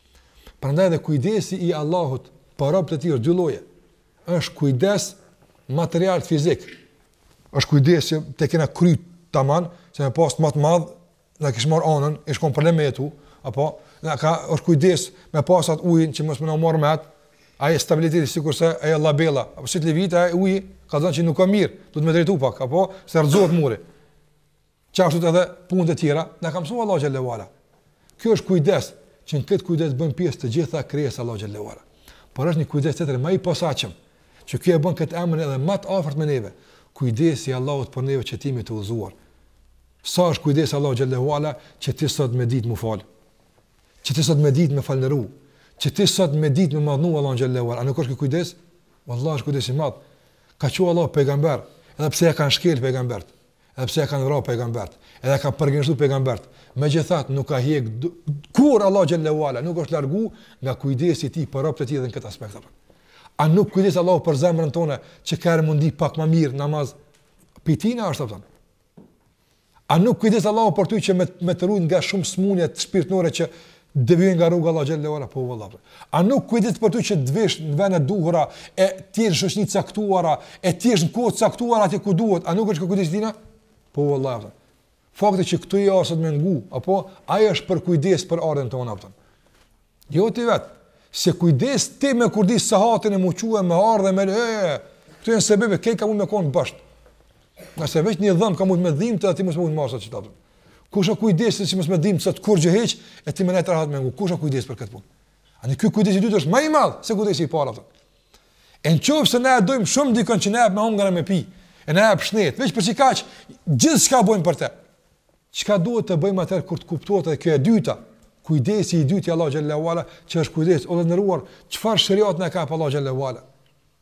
Prandaj dhe kujdesi i Allahut për robët e tij është dy lloje. Është kujdes material fizik. Është kujdes që t'kena kryet tamam, se me pas më të madh na kish marr anën, ish kon problem me jetu, apo na ka është kujdes me pas atë ujin që mos me na marr mendtë. Ai stabiliteti sikurse ajo libela, apo si të lëvit ai uji kallxon që nuk ka mirë, duhet me drejtu pak, apo se rrëzohet muri. Qashtu edhe punët e tjera, na ka mësuar Allahu xhallahu ala. Ky është kujdes, që në këtë kujdes bën pjesë të gjitha krijesat e Allahut xhallahu ala. Por është një kujdes tjetër më i posaçëm, që ky e bën këtë emër edhe më të afërt me neve. Kujdesi i Allahut për neve që t'jemi të udhëzuar. Sa është kujdesi Allahu xhallahu ala që ti sot me ditë me u fal. Që ti sot me ditë me falënderu. Që ti sot me ditë me madhnu Allahu xhallahu ala. A nuk është ky kujdes? Wallahi është kujdes i madh. Ka çu Allahu pejgamberë, edhe pse e kanë shkel pejgambert. Edhe pse i kanë vra pejgambert, edhe i ka përgënjeshtru pejgambert, megjithatë nuk ka hjek kurrë, Allahu xhelle ue ala nuk është largu nga kujdesi i tij për robët e tij dhe në këtë aspekt. A nuk u kujdes Allahu për zemrën tonde që ka e mundi pak ma mirë namaz, pi tina është, a kupton. A nuk u kujdes Allahu për ty që me, me të rujt nga shumë smundje shpirtnore që Devijojnë nga rruga e Allahut xhelle ue ala, po valla. A nuk u kujdes për ty që të jesh në vende të duhura e të jesh në shoqni të caktuara, e të jesh në kohë të caktuar aty ku duhet, a nuk është kjo kujdes i tina? Po valla. Fakti që këtu ja është me ngu, apo ai është përkujdes për ardhjen tonde apo. Jo ti vet. S'je kujdes ti me kurdis sahatin e m'u çu me ardhë me e. Këto janë sebebe, kë ka mujt me kon bash. Ngase veç një dhëm ka mujt me dhimt aty mos me mujt marrë sa që tapën. Kush u kujdes që mos me dhimt kurgjë hiç, e ti me nejtë rahat me ngu. Kush u kujdes për këtë punë. A në ky kujdes i dytë është ma i madh se kujdesi i parë. E në qoftë se ne e dojmë shumë dikën që na jep me hongër me pi, e na jep shnet, veç për çka, çka, gjithçka bojmë për te. Çka duhet të bëjmë atëherë kur të kuptohet edhe kjo e dyta, kujdesi i dytë i Allahut xhelle ue ala, që është kujdes, o të nderuar, çfarë sheriati na ka pru Allahu xhelle ue ala?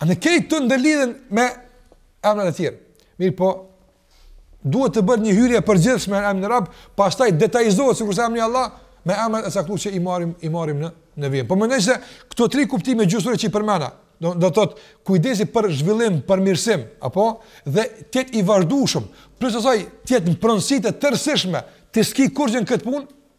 A në krejt këto ndërlidhen me emrat e tjerë. Mirëpo, duhet të bëhet një hyrje e përgjithshme në emrin Rab, pastaj detajizohet sikurse emri Allah, me emrat e caktu që i marrim, i marrim në, në vijim. Po mendoj se këto tri kuptime gjuhësore që i përmenda, do, do të të kujdesi për zhvillim, përmirësim, apo, dhe të jetë i vazhdueshëm, plus asaj të jetë në pronësi të tërësishme, ti s'ki kurgjë në këtë punë,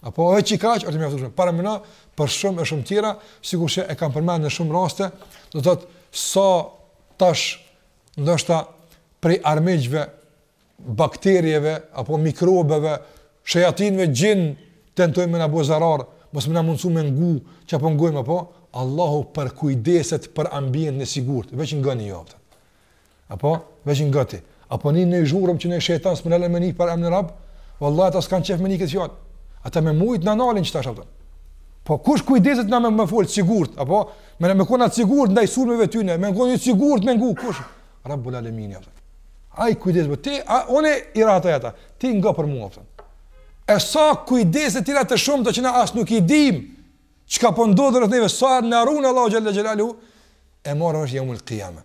Apo edhe qikaq është e mjaftueshme. Paramendo, për shumë e shumë tjera, sikurse e kam përmend në shumë raste, do të thotë, sa tash, ndoshta prej armiqve, bakterieve, apo mikrobeve, shejatinëve, xhin, tentojnë me na bo zarar, mos me na mundsu me ngu, çka po ngojmë, apo, Allahu përkujdeset për ambientin e sigurt, veç nga një jopëtë. Apo veç nga ti. Apo një zhurmë që një shejtan s'më len me ni për emrin Rab, vallahi ata s'kanë qef me ni këtë fjalë. Ata me mujt na nalin qitash apo. Po kush kujdeset na me fol sigurt, apo me na me kon na sigurt ndaj sulmeve të tyne, me kon sigurt me ngu kush? Rabbul Alamin apo. Ai u kujdes po ti, a unë i rata ata. Ti nga për mua apo. E sa kujdese të tjera të shumta që na as nuk i dim. Çka po ndodh rreth neve sa na run Allahu xhelle xhelaluhu, e marrim vesh jeumul kijame.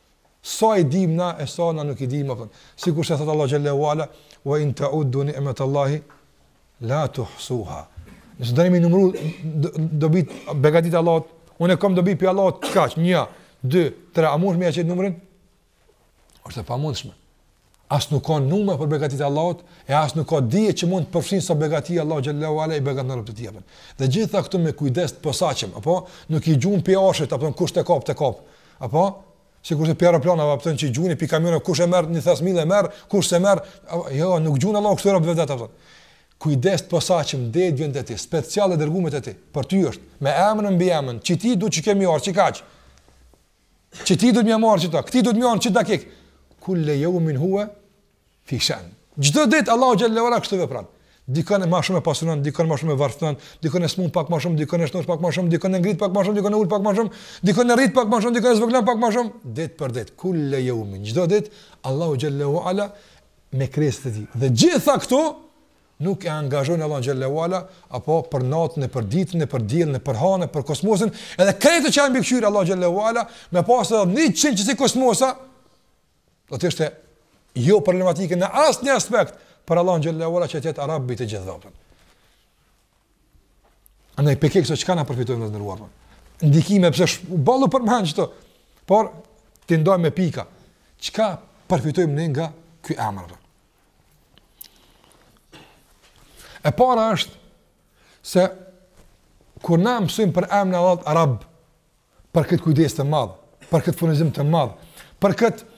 Sa i dimë na e sa na nuk i dimë atë. Sikur se thotë Allah xhelle ue ala, "Wa in ta'uddu ni'matallahi la tuhsuha." Nëse doni me i numëru dobitë, begatitë e Allahut. Unë kam dobi pi Allahut kaq? 1 2 3 a mundesh me e qit numrin? Është e pamundshme. As nuk ka numër për begatitë e Allahut, e as nuk ka dije që mund të përfshin sa begati Allahu xhallahu ala i begaton robët e tij. Dhe gjitha këto me kujdes të posaçëm, apo nuk i gjun pi arshit, apo kush e kap të kap. Apo sikur të pjera plana apo thon që gjuni pi kamion kush e merr një thas mil e merr, kush se merr, jo nuk gjun Allahu këto robve të vet apo. Kujdes të posaçëm deri të vjen te ti, speciale dërgume te ti. Për ty është me emrin mbiemrin, që ti duhet ta kesh marr çikaç. Që ti duhet me marr çita, që ti duhet me kon çit dakik. Kulle jaumin huwa fi shan. Çdo ditë Allahu xhallahu ala kështu vepron. Dikon e më shumë e pasunon, dikon më shumë e varfton, dikon e smun pak më shumë, dikon e shnosh pak më shumë, dikon e ngrit pak më shumë, dikon e ul pak më shumë, dikon e rrit pak më shumë, dikon e zvogëlon pak më shumë, ditë për ditë. Kulle jaumin. Çdo ditë Allahu xhallahu ala me krijesat e tij. Dhe gjitha këto nuk e angazhojnë Allahun xhalla uala, apo për natën e për ditën e për diellin e për hanë e për kosmosin, edhe këto që i mbikëqyr Allahu xhalla uala, me pas edhe 100 qësi kosmosa, do të ishte jo problematike në asnjë aspekt për Allahun xhalla uala që të jetë Rabb i të gjithë botëve. Andaj pi kësaj çka na përfitojmë të nderuar. Ndikime pse shpallu përmend këto. Por t'i ndajmë me pika. Çka përfitojmë ne nga ky emër? E para është se kur na mësojmë për emrin e Allahut Er-Rabb, për këtë kujdes të madh, për këtë furnizim të madh, për këtë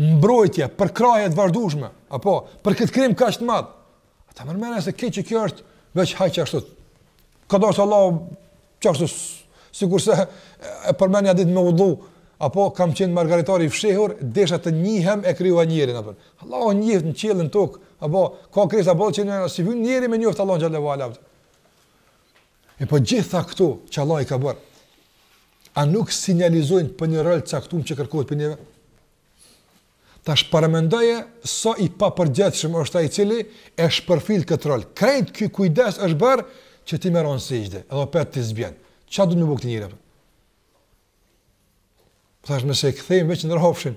mbrojtje, përkrahje të vazhdueshme, apo për këtë krijim kaq të madh. A ta merr mendja se krejt që kjo është veç hajt qashtu. Ka dasht Allahu Qashtu, sikurse e përmendëm një ditë me ulu, apo kam qenë margaritar i fshehur, desha të njihem e krijova njerin, apo. Allahu njihet në qiell e n'tokë, apo, ka krijesa boll, që në, s'i vyn njeri me njoftë Allahun xhalla uala, apo. E po gjitha këto që Allah i ka bërë, a nuk sinjalizojnë për një rol t'caktum që kërkohet pi neve? Tash paramendoje sa i papërgjegjshëm është ai i cili e shpërfill këtë rol. Krejt ky kujdes është bërë që ti me ra në sexhde, edhe opet ti s'bjen. Çfarë duhet me bë këtë njeri apo? Tash nëse e kthejmë veç në rrafshin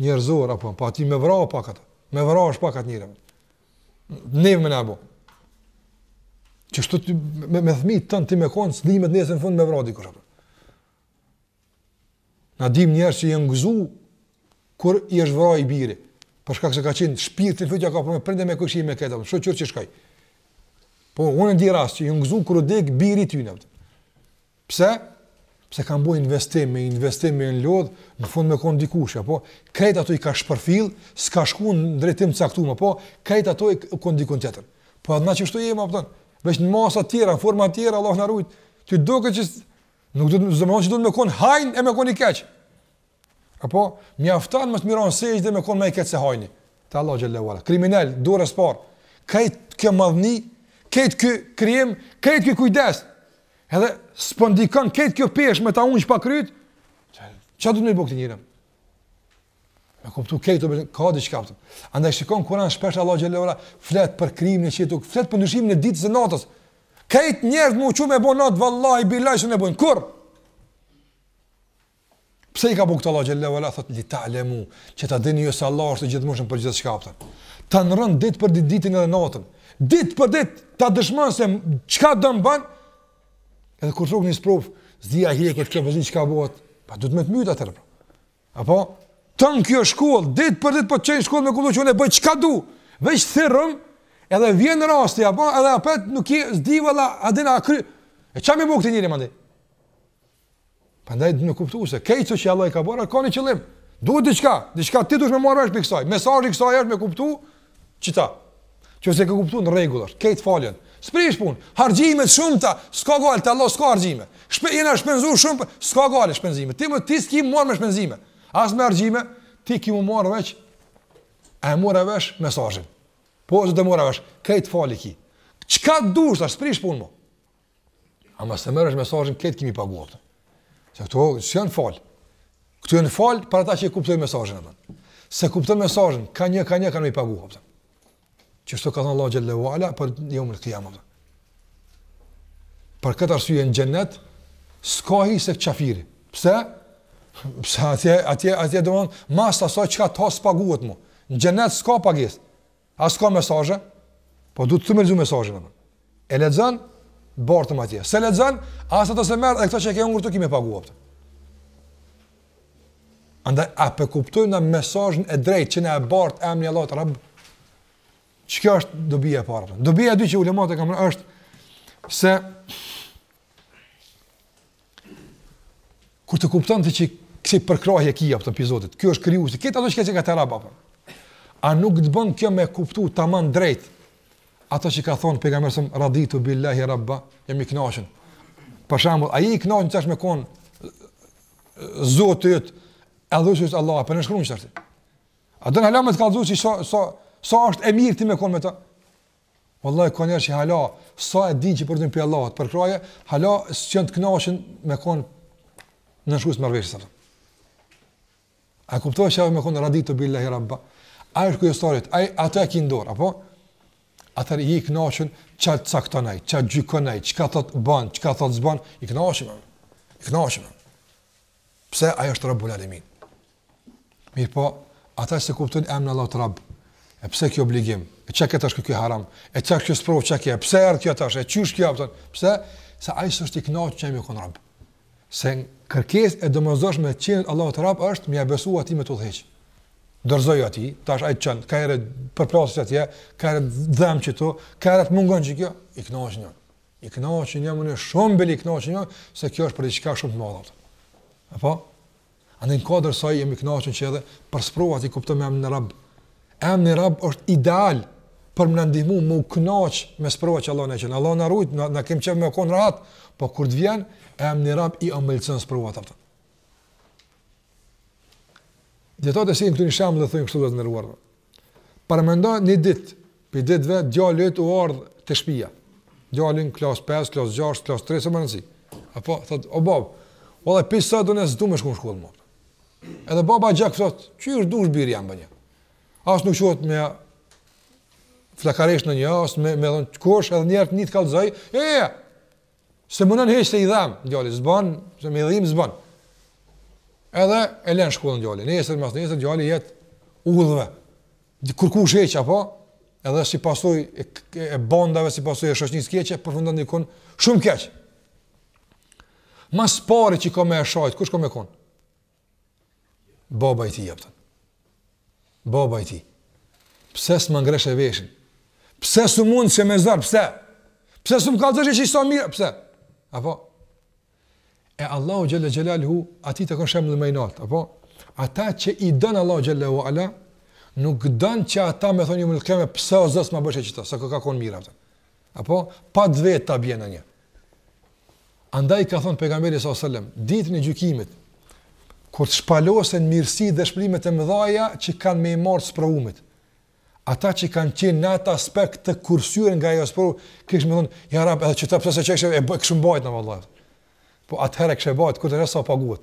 njerëzor apo pat e me vra pak këtë. Me vra është pak këtë njeri. Ne më na bë. Qështu ti me, me thmi tën ti me konë s'len me t'nesër në fund me vra dikush apo. Na dim njerëz që janë gëzu kur i është vrarë i biri, për shkak se ka qenë shpirti fëtja ka punuar prende me kushi me këta, shoqë qi shkoi. Po unë di rast që janë gëzu kur u dek biri ty kënd. Pse? Pse kam bë investim, me investu me u lodh, në fund me kon dikush apo këta ato i ka shpërfill, s'ka shku në drejtim të caktuar apo këta ato i kon dikun tjetër. Po na çështu jemi apo? Veç në masa të tjera, forma të tjera, Allah na rujt. Ty duket që Nuk do të zëmëron që do të me konë hajnë e me konë i keqë. Apo, mi aftan më të mironë se ishte me konë me i keqë se hajni. Të Allah gjëllë e Kriminell, dore së parë. Kajtë kë madhni, kajtë kë krim, kajtë kë kujdes. Edhe së pëndikon kajtë kë peshë me ta unë që pa krytë. Qa du të me i bëgë të njërëm? Me kuptu kej të bërgjën, ka diçka pëtëm. Andaj shikon n'Kuran shpesh Allahu xhele ue ala, flet për krijimin e qetu, flet për ndryshimin e ditës e natës. Kejt njerëzit m'u çu me bo natë, vallahi, bilahi, s'e bojnë kurrë. Pse i ka bu këto Allahu xhele ue ala, thot, li ta'lemu, që ta dini ju se Allahu është i gjithëmundshëm për gjithçka pëtëm. Ta ndrron ditë për ditë ditën edhe natën, ditë për ditë ta dëshmon se çka don ban, edhe kur t'rrok një sprovë, s'di a hjek këtë këtë vëzhi çka bëhet, pa duhet me të mytë atëherë, pra. Apo, ton kjo shkollë, ditë për ditë po të çon shkollë me kuptu që unë e boj çka du, veç thirrëm, edhe vjen rasti, apo, edhe apet nuk i s'di valla, adina a kry, e ça me i bu këtij njeri, mandej? Andaj duhet me kuptu se kejt që Allahu ka bërë, ka një qëllim, duhet diçka, diçka ti dush me marrë vesh pej kësaj, mesazhi i kësaj është me kuptu, Qita, qose ke kuptu në rregull është, kejt falen, s'prish pun, harxhime të shumta, s'ka gajle, te Allahu s'ka harxhime, Shpe, jena shpenzu shumë, për, s'ka gajle shpenzime, ti më ti s'ki m'u marrë me shpenzime, as me harxhime, ti ki m'u marrë veç, e mora vesh mesazhin, posa e more vesh, kejt fal i ki, çka dush, s'prish pun mo, Ama s'e more vesh mesazhin, kejt ki me i pagu. Se këto janë fal. Këto janë fal për ata që e kuptojnë mesazhin. Ata s'e kuptojnë mesazhin, ka një ka një kanë me i pagu ato. Qeshtu ka thënë Allahu xhele ue ala për jeumul kijameh. Për këtë arsye në xhenet s'ka hise kafiri. Pse? Pse atje atje atje domon masa sa çka të hash s'paguhet mo. Në xhenet s'ka pagesë. As ka mesazhe. Po duhet me lexu mesazhin apo? E lexon bortëm atje. S'e lexon, as ato s'e merr, edhe këto që ke hongër ki me i pagu. Andaj a pe kuptojna mesazhin e drejtë që na e bart emri i Allahut Rabb? Qekjo është dobia e parë. Dobia e dytë që e kemi është se Kur të kupton ti që kësi përkrahje e ki pej Zotit, kjo është kryu, se këtë ato që këtë që këtë raba, për. a nuk të bon kjo me kuptu tamam drejt, ato që ka thonë Pejgamberi alejhi selam, raditu billahi rabba, jam i knaqun. Për shambull, a je i knaqun që është me konë, Zoti yt, edhe që është Allah, për në shkrunë që është. A din, hala me të kallëzu që sa, sa, sa është e mirë ti me konë me ta? Wallahi ka njerëz që hala s'e dinë që prezon prej Allahut, përkrye, hala s'janë të kënaqur me kon nënshkrues marrëveshjes atë. A kupton çë me kon raditu billahi rabba? A është kjo histori? Ai atë e ki n'dorë, apo? Atëherë je i kënaqun çka t'cakton ai, çka t'gjykon ai, çka thot bën, çka thot s'bën, i kënaqun. I kënaqun. Pse ai është Rabbul Alamin. Mirëpo, ata që s'e kuptojnë emrin e Allahut Rabb, e pse kjo obligim? E çka kjo është ky haram? E çka kjo sprov çka kjo? Pse erdhi kjo tash? E çysh kjo afton? Pse? Se ai s'është i kënaqur që me kon Rabb. Se kërkesë e domosdoshme e qenit Allahut Rabb është me ia besu atij me të udhëheq. Dorëzoju atij, tash ai çon, ka herë përplas atje, ka herë dhem këtu, ka herë mungon që kjo i kënaqur. I kënaqun jam unë shumë bile i kënaqun jam se kjo është për diçka shumë të madhe. Apo? A n'kuadër sa jam i kënaqën që edhe për sprovat i kuptoj me emnin Rabb. Emni Rabb është ideal për me ndihmu me u kënaq me sprovat që Allah na jep. Allah na ruajt, na, na kem qejf me kon rahat, po kur të vjen emni Rabb i ëmbëlson sprovat ato. Dijetarët e sjellin këtu një shembull dhe thonë kështu të nderuar. Paramendo një ditë prej ditëve djali yt u ardh te shtëpia. Djali n'klas 5, klas 6, klas 3, s'është me rëndësi. Apo, thot, o babë, s'po du me shku në shkollë mo. Edhe baba gja s'i thot, qysh dush biro bëne. As nuk çohet me flakaresh nonjë, as me, me dhënë, ku është edhe njerët një t'kallzoj, e, e, e, S'e mundon hiç se i dhem, djali s'bën, se m'i dhem s'bën. Edhe e lën shkollën djali. Nesër mas nesër djali jet udhëve. Kurkush hiç apo edhe si pasoj e, e bandave si pasoj e shoqënisë keqe përfundon dikun shumë keq. Mas pari që ka me e shajt, kush ka me kon? Baba i tij i parti. Baba i tij. Pse s'ma ngreshe veshin? Pse s'më mundove me zor? Pse? Pse s'më kallzove që s'është mirë? Pse? Apo? E Allahu Xhelle Xhelaluhu, atij i takon shembulli ma i naltë. Apo? Ata që i don Allahu Xhelle ue ala, nuk don që ata me thonë nji m'lëke mu, pse o Zot s'ma bëshe qëta, se ka konë mirë. Apo? Apo pa t'vet ta bjen naj një. Andaj ka thënë pejgamberi alejhi selam, ditën e gjykimit kur të shpalosen mirësitë dhe shpërblimet e mëdha që kanë me i marrë t'sprovumit. Ata që kanë qenë në atë aspekt të kursyer nga ajo sprov, kishin me thon, ja rab, edhe çfarë pse se çesh e bëj kështu mbajt në vallë. Po atëherë kishë bëhet kur t'sheh sa paguhet.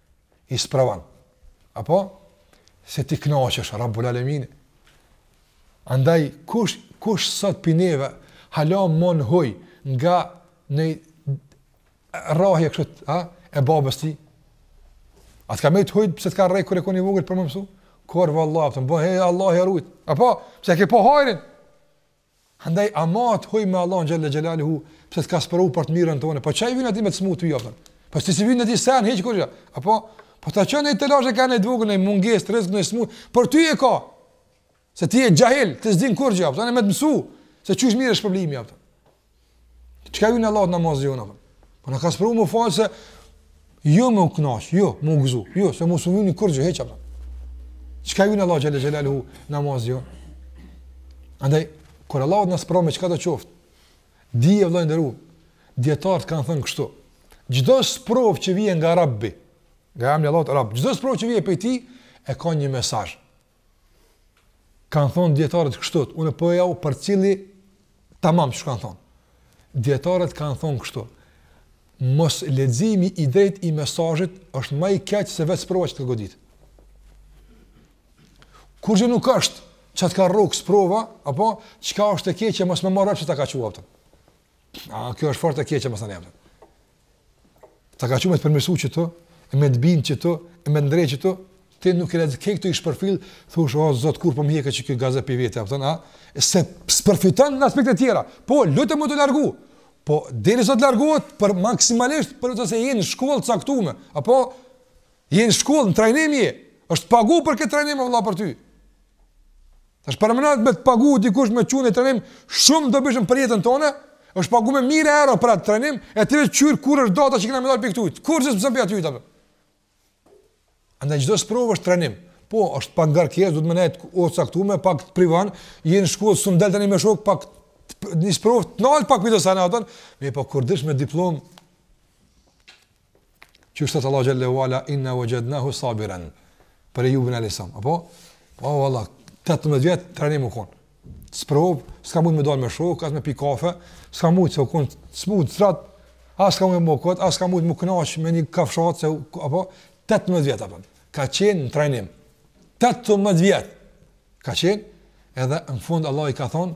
i sprovun. Apo se t'i kënaqesh Rabbul Alamin. Andaj kush kush sot prej neve hala mon huj nga nej rrahje kështu, ha, e babës tij. A të ka met huj pse të ka rreh kur je kon i vogël për me mësu? Kurrë vallah, apo, bo, hej, Allah e ruajt. Apo, pse e ke pa hajrin? Andaj amahatohu me Allahun xhel-le xhelaluhu, pse të ka sprovu për të mirën tande. Po çka i vyn atij me të smu ty, a pton? Po s'i vyn atij sen hiç kurrgja. A po, po ta çon ai telashe ka naj të vogël, naj mungesë, të rizkut, naj smu, por për ty e ka. Se ti je xahil, ti s'din kurrgja, a pton, e me të mësu se qysh është mirë shpërblimi, a pton. Çka ju në Allah në namazë jona? Po në ka së përru më falë se ju më knashë, ju më gëzu, ju se më sumë ju një kërgjë, heqa përra. Qëka ju në Allah gjele gjele hu namazë jona? Andaj, kër Allah në së përru me qëka të qoftë, di e vlojnë dhe ru, djetartë kanë thënë kështu, gjdo së përru që vijen nga rabbi, nga jam një Allah të rabbi, gjdo së përru që vijen për ti, e ka një mesajë. Kanë thonë dijetarët kështu, unë po jau përcjelli tamam qysh kanë thonë. Dijetarët kanë thonë kështu, mosleximi i drejtë i mesazhit është ma i keq se vetë sprova që të ka godit. Kurgjë nuk është që të ka rrok sprova, apo çka është e keqe mos me marrë çka ta ka çu, a pton. A, kjo është fort e keqe, mos, a pton. Ta ka çu me të përmirësu qëtu, me të bind qëtu, me të ndreq qëtu, ti nuk e lexon, ke këtu i shpërfil thush o zot kur po m'hek qeky gazep pi vete, a pton a e se spërfiton në aspekte tjera po lute me t'u largu po derisa t'largohet përfito maksimalisht prej tij se je në shkollë të caktume apo Je në shkollë, në trajnim je. Është pagu për këtë trajnim o vëlla për ty. Tash paramendo me të pagu dikush me çu në trajnim shumë dobishëm për jetën tande. Është pagu me 1000 euro për atë trajnim, e ti vetë kqyr kur është data që kena me dal pi ktuhit. Kur s'është bëj aty apo. Andaj çdo sprovë është trajnim. Po, është pak ngarkesë, duhet me nejt orë të caktuar, pak të privan, je në shkollë, s'un del tani me shok, pak një sprovë të nal, pak video sa natën, mirëpo kur dilsh me diplomë Qysh thot Allahu xhel-le ve ala inna wajadnahu sabiran. Për Ejubin alejhi selam, a pton? Po valla, 18 vjet trajnim u kon. Sprovë, s'ka mund me dal me shok, as me pi kafe, s'ka mund se u kon smut n'shtrat, as ka mund me u mëkëmb, as ka mund me kënaq me një kafshat se apo 18 vjet apo. Ka qenë në trajnim. 18 vjet. Ka qenë edhe në fund Allah i ka thonë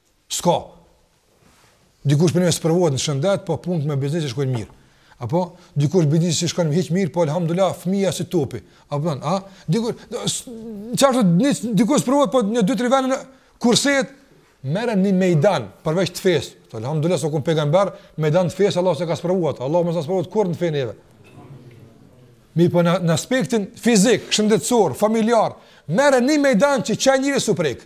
Ska. Dikush po thom sprovohet në shëndet, po punët me biznes i shkojnë mirë. Apo dikush biznesi s'i shkon hiç mirë, po alhamdulillah fëmija si topi. A pton, a? Do me thanë dikush sprovohet po n'dy tre vende, kurse ky n'secilin mejdan përveç të fesë. Po alhamdulillah se u kon pejgamber, n'mejdan të fesë Allahu s'e ka sprovu atë. Allahu mos na sprovoftë kurrë në fenë neve. Mirëpo në, në aspektin fizik, shëndetësor, familjar, merren naj mejdan që qaj njeri s'u prek.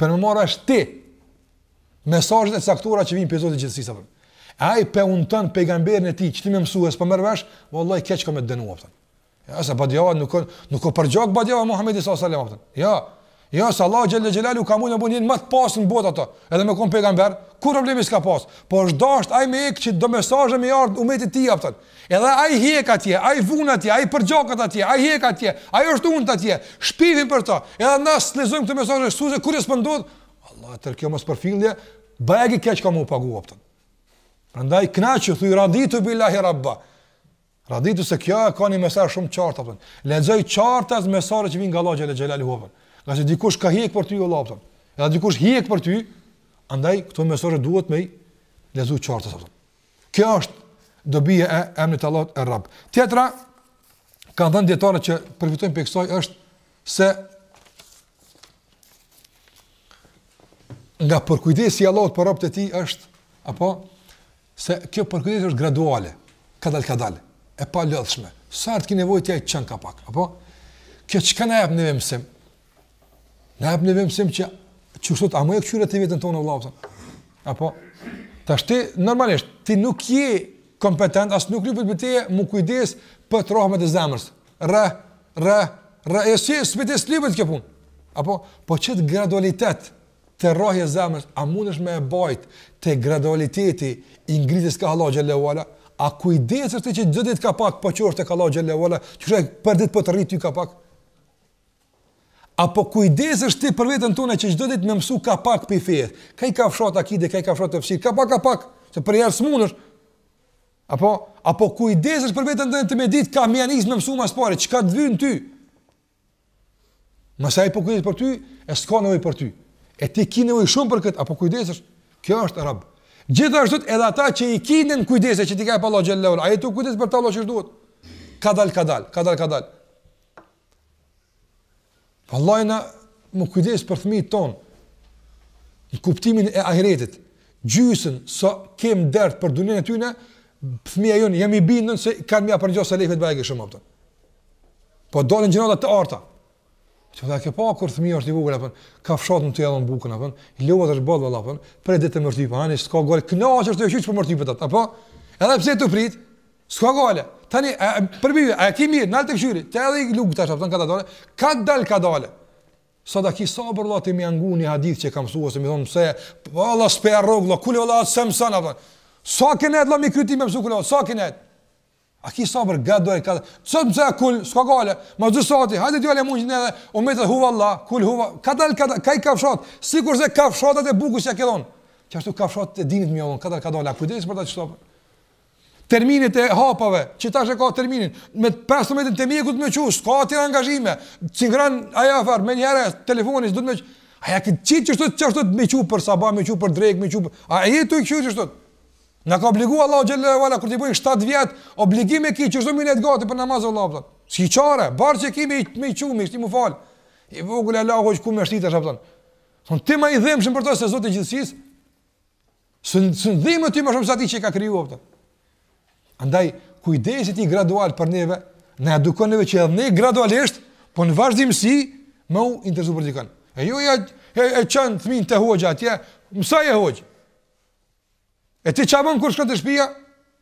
Për me marrë vesh ti, mesazhet e caktuara që vijnë pej Zotit t'gjithësisë. Apo. E ai pe mundon pejgamberin e tij, që ti me mësu e s'po merr vesh, vallahi keq ka me të dënu. Apo. Ja, se badjava nuk, nuk o përgjak badjava Muhammedi s.a.s. Jo, jo, se Allah xhele xhelaluhu ka mujtë me bo njerin më të pasun në botë ato, edhe me konë pejgamber, kurr problemi s'ka pasë, po është dashtë ai me hjekë që do mesazhe me i ardhë umetit tij, a kupton. Edhe ai hjek atje, ai vun atje, ai përgjaket atje, ai hjek atje, ai është untë atje. Shpifin për to. Edhe na s'lexojmë këto mesazhe suze kur është pa ndodh. Vallah a kupton kjo mospërfillje, bajagi keq ka m'u pagu a kupton. Prandaj kënaqu thuj raditu billahi rabba. Raditu se kjo ka një mesazh shumë t'qartë a kupton. Lexoji qartas mesazhet që vijnë nga Allahu xhele xhelaluhu. Ngase dikush ka hjek për ty vallah a kupton. Edhe dikush hjek për ty, andaj këto mesazhe duhet me i lexu qartas a kupton. Kjo është dobija e emrit t'Allahut Er-Rab. Tjetra, kanë dhënë djetarët që përfitojmë pej kësaj është se nga përkujdesi i Allahut për robt e tij është, apo, se kjo përkujdesi është graduale, kadal kadal, e palodhshme. Sa herë t'ki nevojë ti ai t'çon ka pak, apo? Kjo çka na jep neve mësim? Na jep neve mësim që qysh sot a me e kshyrë ti veten tonë vëllazën. Apo tash ti normalisht ti nuk je kompetent as nuk lipet me ti mu kujdes për rrahjet e zemrës. Rë, rë, rë, e si spitë s'lipet kjo punë. Apo po qet gradualitet të rrahjes zemrës, a mundesh me e bajt te gradualiteti i ngritjes kah Allahu xhele ue ala? A kujdesesh ti që çdo ditë ka pak po çohesh tek Allahu xhele ue ala, qysh për ditë po të rrit ty ka pak? A po kujdesesh ti për veten tonë që çdo ditë me mësu ka pak për fe. Ka i kafshatë akide, ka i kafshatë tefsir, ka pak ka pak, se për herë s'munesh. Apo a po kujdesesh për veten tonë ti me ditë kah me ia nis me mësu më së pari, çka të vjen ty? Mos ai po kujdes për ty, e s'ka nevojë për ty. E ti ke nevojë shumë për këtë, a po kujdesesh? Kjo është rab. Gjithashtu edhe ata që i ki nën kujdes që t'i ka pa Allah xhele, a je tu u kujdes për ta vallah qysh duhet. Kadal kadal, kadal kadal. Vallahi na m'u kujdes për fmijt tonë, në kuptimin e ahiretit, gjysën, sa, sa kem dert për dynjanë e tyne, fmija jonë, jam i bindun se kanë m'ja përngja selefit bajagi shumë, a kupton. Po dalin gjenerata të arta. Qysh e ke pa, kur fmija është i vogël a kupton, kafshatë në të jelën bukën, a kupton, i lovat është boll, a kupton, për e ditë të mërtypa, anë, ishtë ka gojë, kënaqesh te e kqyrë po përtypet, a kupton, edhe pse tu rritë, S'ka gajle. Tani a për mirë, a e ke mirë, nal tek gjyri. Te edhe i lugë tash, thon kadalë. Kadal kadalë. Sa da ki sabër Allah ti me ngu një hadith që kam mësuar se më thon se po Allah s'pe arrog Allah kul Allah se më son apo. Sa ke ne Allah më kujtim me mësu kul Allah, sa ke ne. A ki sabër gad do e ka. Sa më sa kul, s'ka gajle. Mas dy sati, hajde djalë mund ne o me të huv Allah, kul huv. Kadal ka ka i kafshat. Sikurse kafshatat e bukës ja ke dhon. Qashtu kafshat e dinit me dhon, kadal kadal. A kujdes për ta çfarë? terminet e hapave, qitash e ka terminin, me 15 te mjeku me çu, s'ka atë angazhime, cingron ajo afër, menjëherë, telefoni, s'du të me çu, aja ki qitë qashtu, qashtu me çu për sabah, me çu për drekë, me çu për, a e jetu i kështu qashtu, na ka obligu Allah xhelle ve ala, kur t'i bojnë 7 vjet, obligim e ki, qashtu me nejt gati për namaz Allah, kupton, s'ki çare, borxh e ki me, me çu, me shti m'u falë, i vogël e Allah, hoxhë ku me shti tash a kupton, thonë, ti ma i dhimshëm për to, se Zoti i gjithësisë, S'të dhimet ty ma shumë se atij që i ka kriju, a kupton. Andaj, kujdesi i tij gradual për neve, na edukon neve që edhe ne gradualisht, po në vazhdimësi, me u interesu për dikën. E jo, ja, e, e çon fminë te hoxha atje, mësoje hoxhë. E ti çka bon kur shkon te shpia?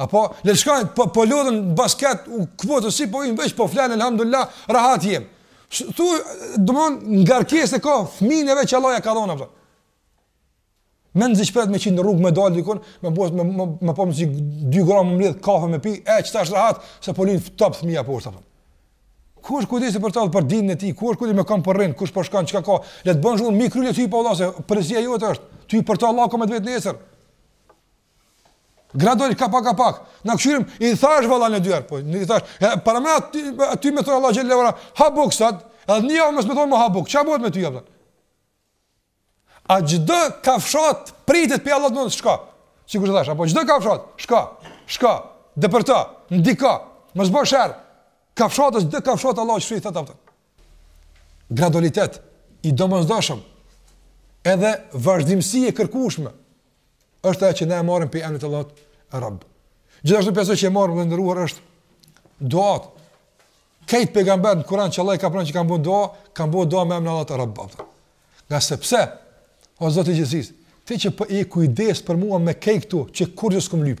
Apo, le të shkojnë, po, po lodhen basket, u kupton si po vijnë, veç po flenë, elhamdulillah, rahat jem. Tu, dëmon, ngarkesë e ka, fminë veç Allah ja ka dhonë, përta. Mezi s'pret me qenë në rrugë me dalë dikun, me bëhet me, me, me po mësi dy gramë më lidhë kafe me pi, e qita është rahat, se po lun top fmija poshtë, përta. Ku është kujdesi për ta, për dinin e tij, ku është kujdesi me kan po rrin, ku është po shkon, çka ka, le të bën zhurmë, mi krye ty pa Allah, se përgjegjësia jote është, ty për ta Allah ka me të vetë nesër. Gradual ka pak ka pak. Na kshirim i thash valla në dyer, po i thash. E para më aty aty më thon Allah xhelle ve ala, ha bukë sot, edhe një javë mos më thon me ha bukë. Çfarë bëhet me ty apo? A çdo kafshat pritet pe Allah donë çka? Sikur të thash, apo çdo kafshat, çka? Çka? Dë për ta, ndika, mos bësh sherr. Kafshatës dë kafshat Allah çfri thot atë. gradualitet i domosdoshëm edhe vazhdimësi e kërkueshme është ajo që ne e marrim prej emrit e Allahut Rabb. Gjithashtu pjesë që e marrim të nderuar është duat. Kejt pejgamberët në Kur'an që Allah ka pranë që kanë bën dua, kanë bën dua me emrin e Allahut Rabb. Nga sepse o Zoti i Gjithësisë, ti që po kujdesesh për mua me kejt këto që kurrë s'kum lyp.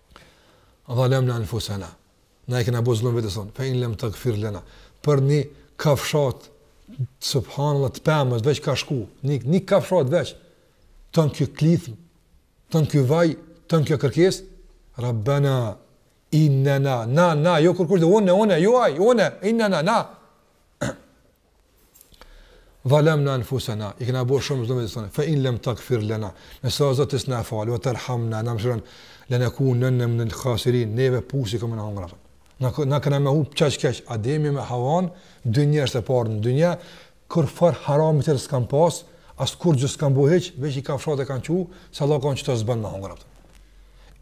Dhalemna anfusana. Na e kena bo zullum vetes tonë. Fe in lem tegfir lena. Për një kafshat, subhanallah, të pemës, veç ka shku. Një, një kafshat veç. Tan kjo klithmë, tan kjo vaj, tan kjo kërkesë. Rabbena, innena, na, na, jo kërkush dhe, unë, unë, jo aj, unë, innena, na. Dhalemna anfusena, i këna bo shumë zullum vetes, fe in lem tagfir lena, nëse o Zot s'na e fal, ue terhamna, na mëshiron, lenekunenne minel khasirin, neve pusi ka me na hongër. Ne këna me hupë qaq keq, Ademi me Havan, dy njerëzit e parë në dynja, kurrfarë harami s'kanë pas, as kurrgjë s'kanë bo hiç, veç i kafshatë e kanë çu, se Allahu ka thënë që s'bën me hongër atën.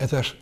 E të është,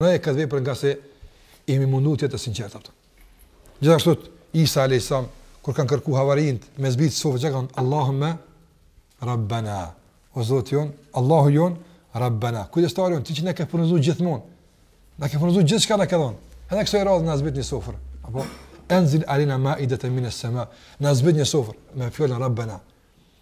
Në e këtë vepër ngase jemi mundu të jetë të sinqertë. Gjithashtu, Isa a.s. kur kanë kërku havarijunët me zbritë sofër, çka thonë, Allahumme Rabbena, o Zotë jonë, Allahu jonë, Rabbena. Kujdestar jonë, ti që na ke furnizu gjithmonë, na ke furnizu gjithçka na ke dhonë, edhe kësoj radhë na zbrit një sofër, apo, enzil alina maideten mines sema, na zbrit një sofër, me fjalën Rabbena.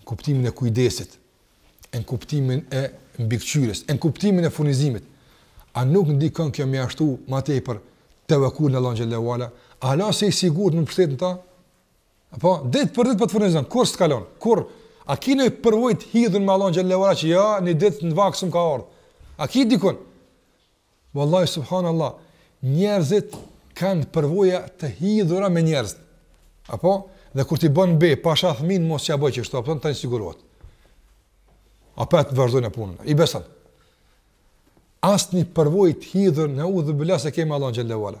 në kuptimin e kujdesit, në kuptimin e mbikëqyrjes, në kuptimin e furnizimit, a nuk ndikon kjo njashtu ma tepër tevekulin n'Allahun xhelle ue ala, ala s'je i sigurt me u pështet në ta, apo, ditë për ditë po të furnizon, kurrë s't'ka lon, kurrë, a ki një përvojë t'hidhun me Allahun xhelle ue ala, që ja, një ditë nafaka s'më ka ardhë, a ki dikun, Wallahi subhanallah njerëzit kanë përvoja të hidhura me njerëz. Apo dhe kur t'i bën be pasha fëmin mos ja bëj kështu, apo tani sigurohet. Apet vazhdojnë punën. I beson. As ni përvojë të hidhur neudhubilah s'e kemi Allahu xhalla ue ala.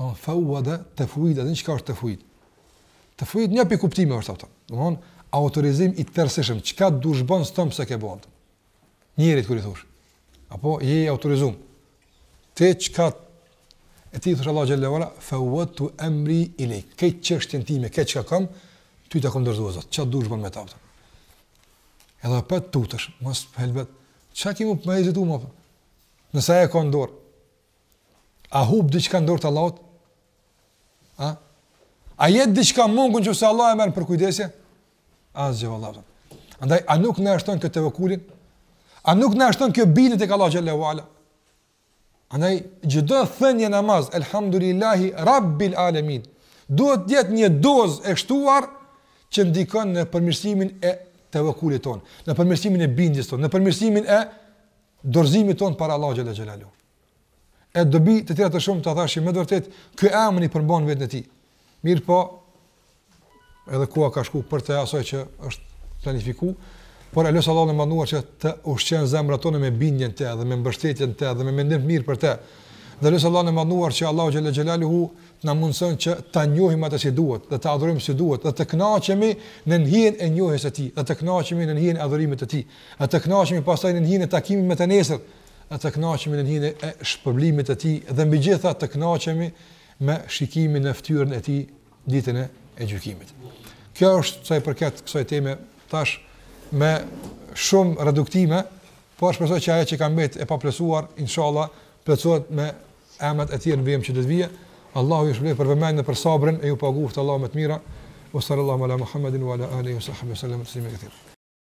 Do të fawada tafwid, a din çka është tafwid? Tafwid një prej kuptimit është ato. Domethonë autorizim i tërësishëm, çka dush bën s'thom pse ke bën. Njerit kur i thosh, apo je i autorizum. Ti çka e t'i thosh Allah xhalla wala fawadtu amri ilayk. Këtë çështjen time, këtë çka kam, ty ta kam dorëzuar Zot. Çka dush bën me ta? Edhe po tutesh, mos humbet. Çka kemi me hezituar më? Nëse ai e ka n'dorë, A hup diçka n'dorë të Allahut? A? A jet diçka mangu nëse Allahu e merr përkujdesje? Asgjë vëllazër. Andaj a nuk na shton kjo tevekulin? A nuk na shton kjo bindje tek Allahu xhalla ue ala? Andaj çdo thënie n'namaz, elhamdulillahi rabbil alamin, duhet të jetë një dozë e shtuar që ndikon në përmirësimin e tevekulit tonë, në përmirësimin e bindjes tonë, në përmirësimin e dorëzimit tonë para Allahut xhalla xhelalu. E dobi të tjera të shumta thashë me vërtet ky emër i përmban n'veten e tij. Mirëpo edhe koha ka shku përtej asaj që është planifikuar, por e lus Allahun e madhëruar që t'i ushqen zemrat tona me bindje n'të edhe me mbështetje n'të edhe me mendim t'mirë për të. Dhe e lus Allahun e madhëruar që Allah xhelle xhelaluhu të na mundëson që ta njohim atë si duhet dhe ta adhurojmë si duhet dhe të knaqemi në ndjenjën e njohjes së tij dhe të knaqemi në ndjenjën e adhurimit të tij. dhe të kënaqemi pastaj nën hijen e takimit me të nesër, dhe të kënaqemi nën hijen e shpërblimit të tij dhe mbi gjitha të kënaqemi me shikimin në fytyrën e tij ditën e gjykimit. Kjo është sa i përket kësaj teme tash me shumë reduktime, por shpresoj që ajo që ka mbet e paplotësuar inshallah plotësohet me emrat e tjerë në vijim që do të vijnë. Allahu ju shpërbleftë për vëmendjen për sabrin e ju paguft Allahu me të mira. Wa sallallahu ala Muhammedin wa ala alihi wa sahbihi sallam.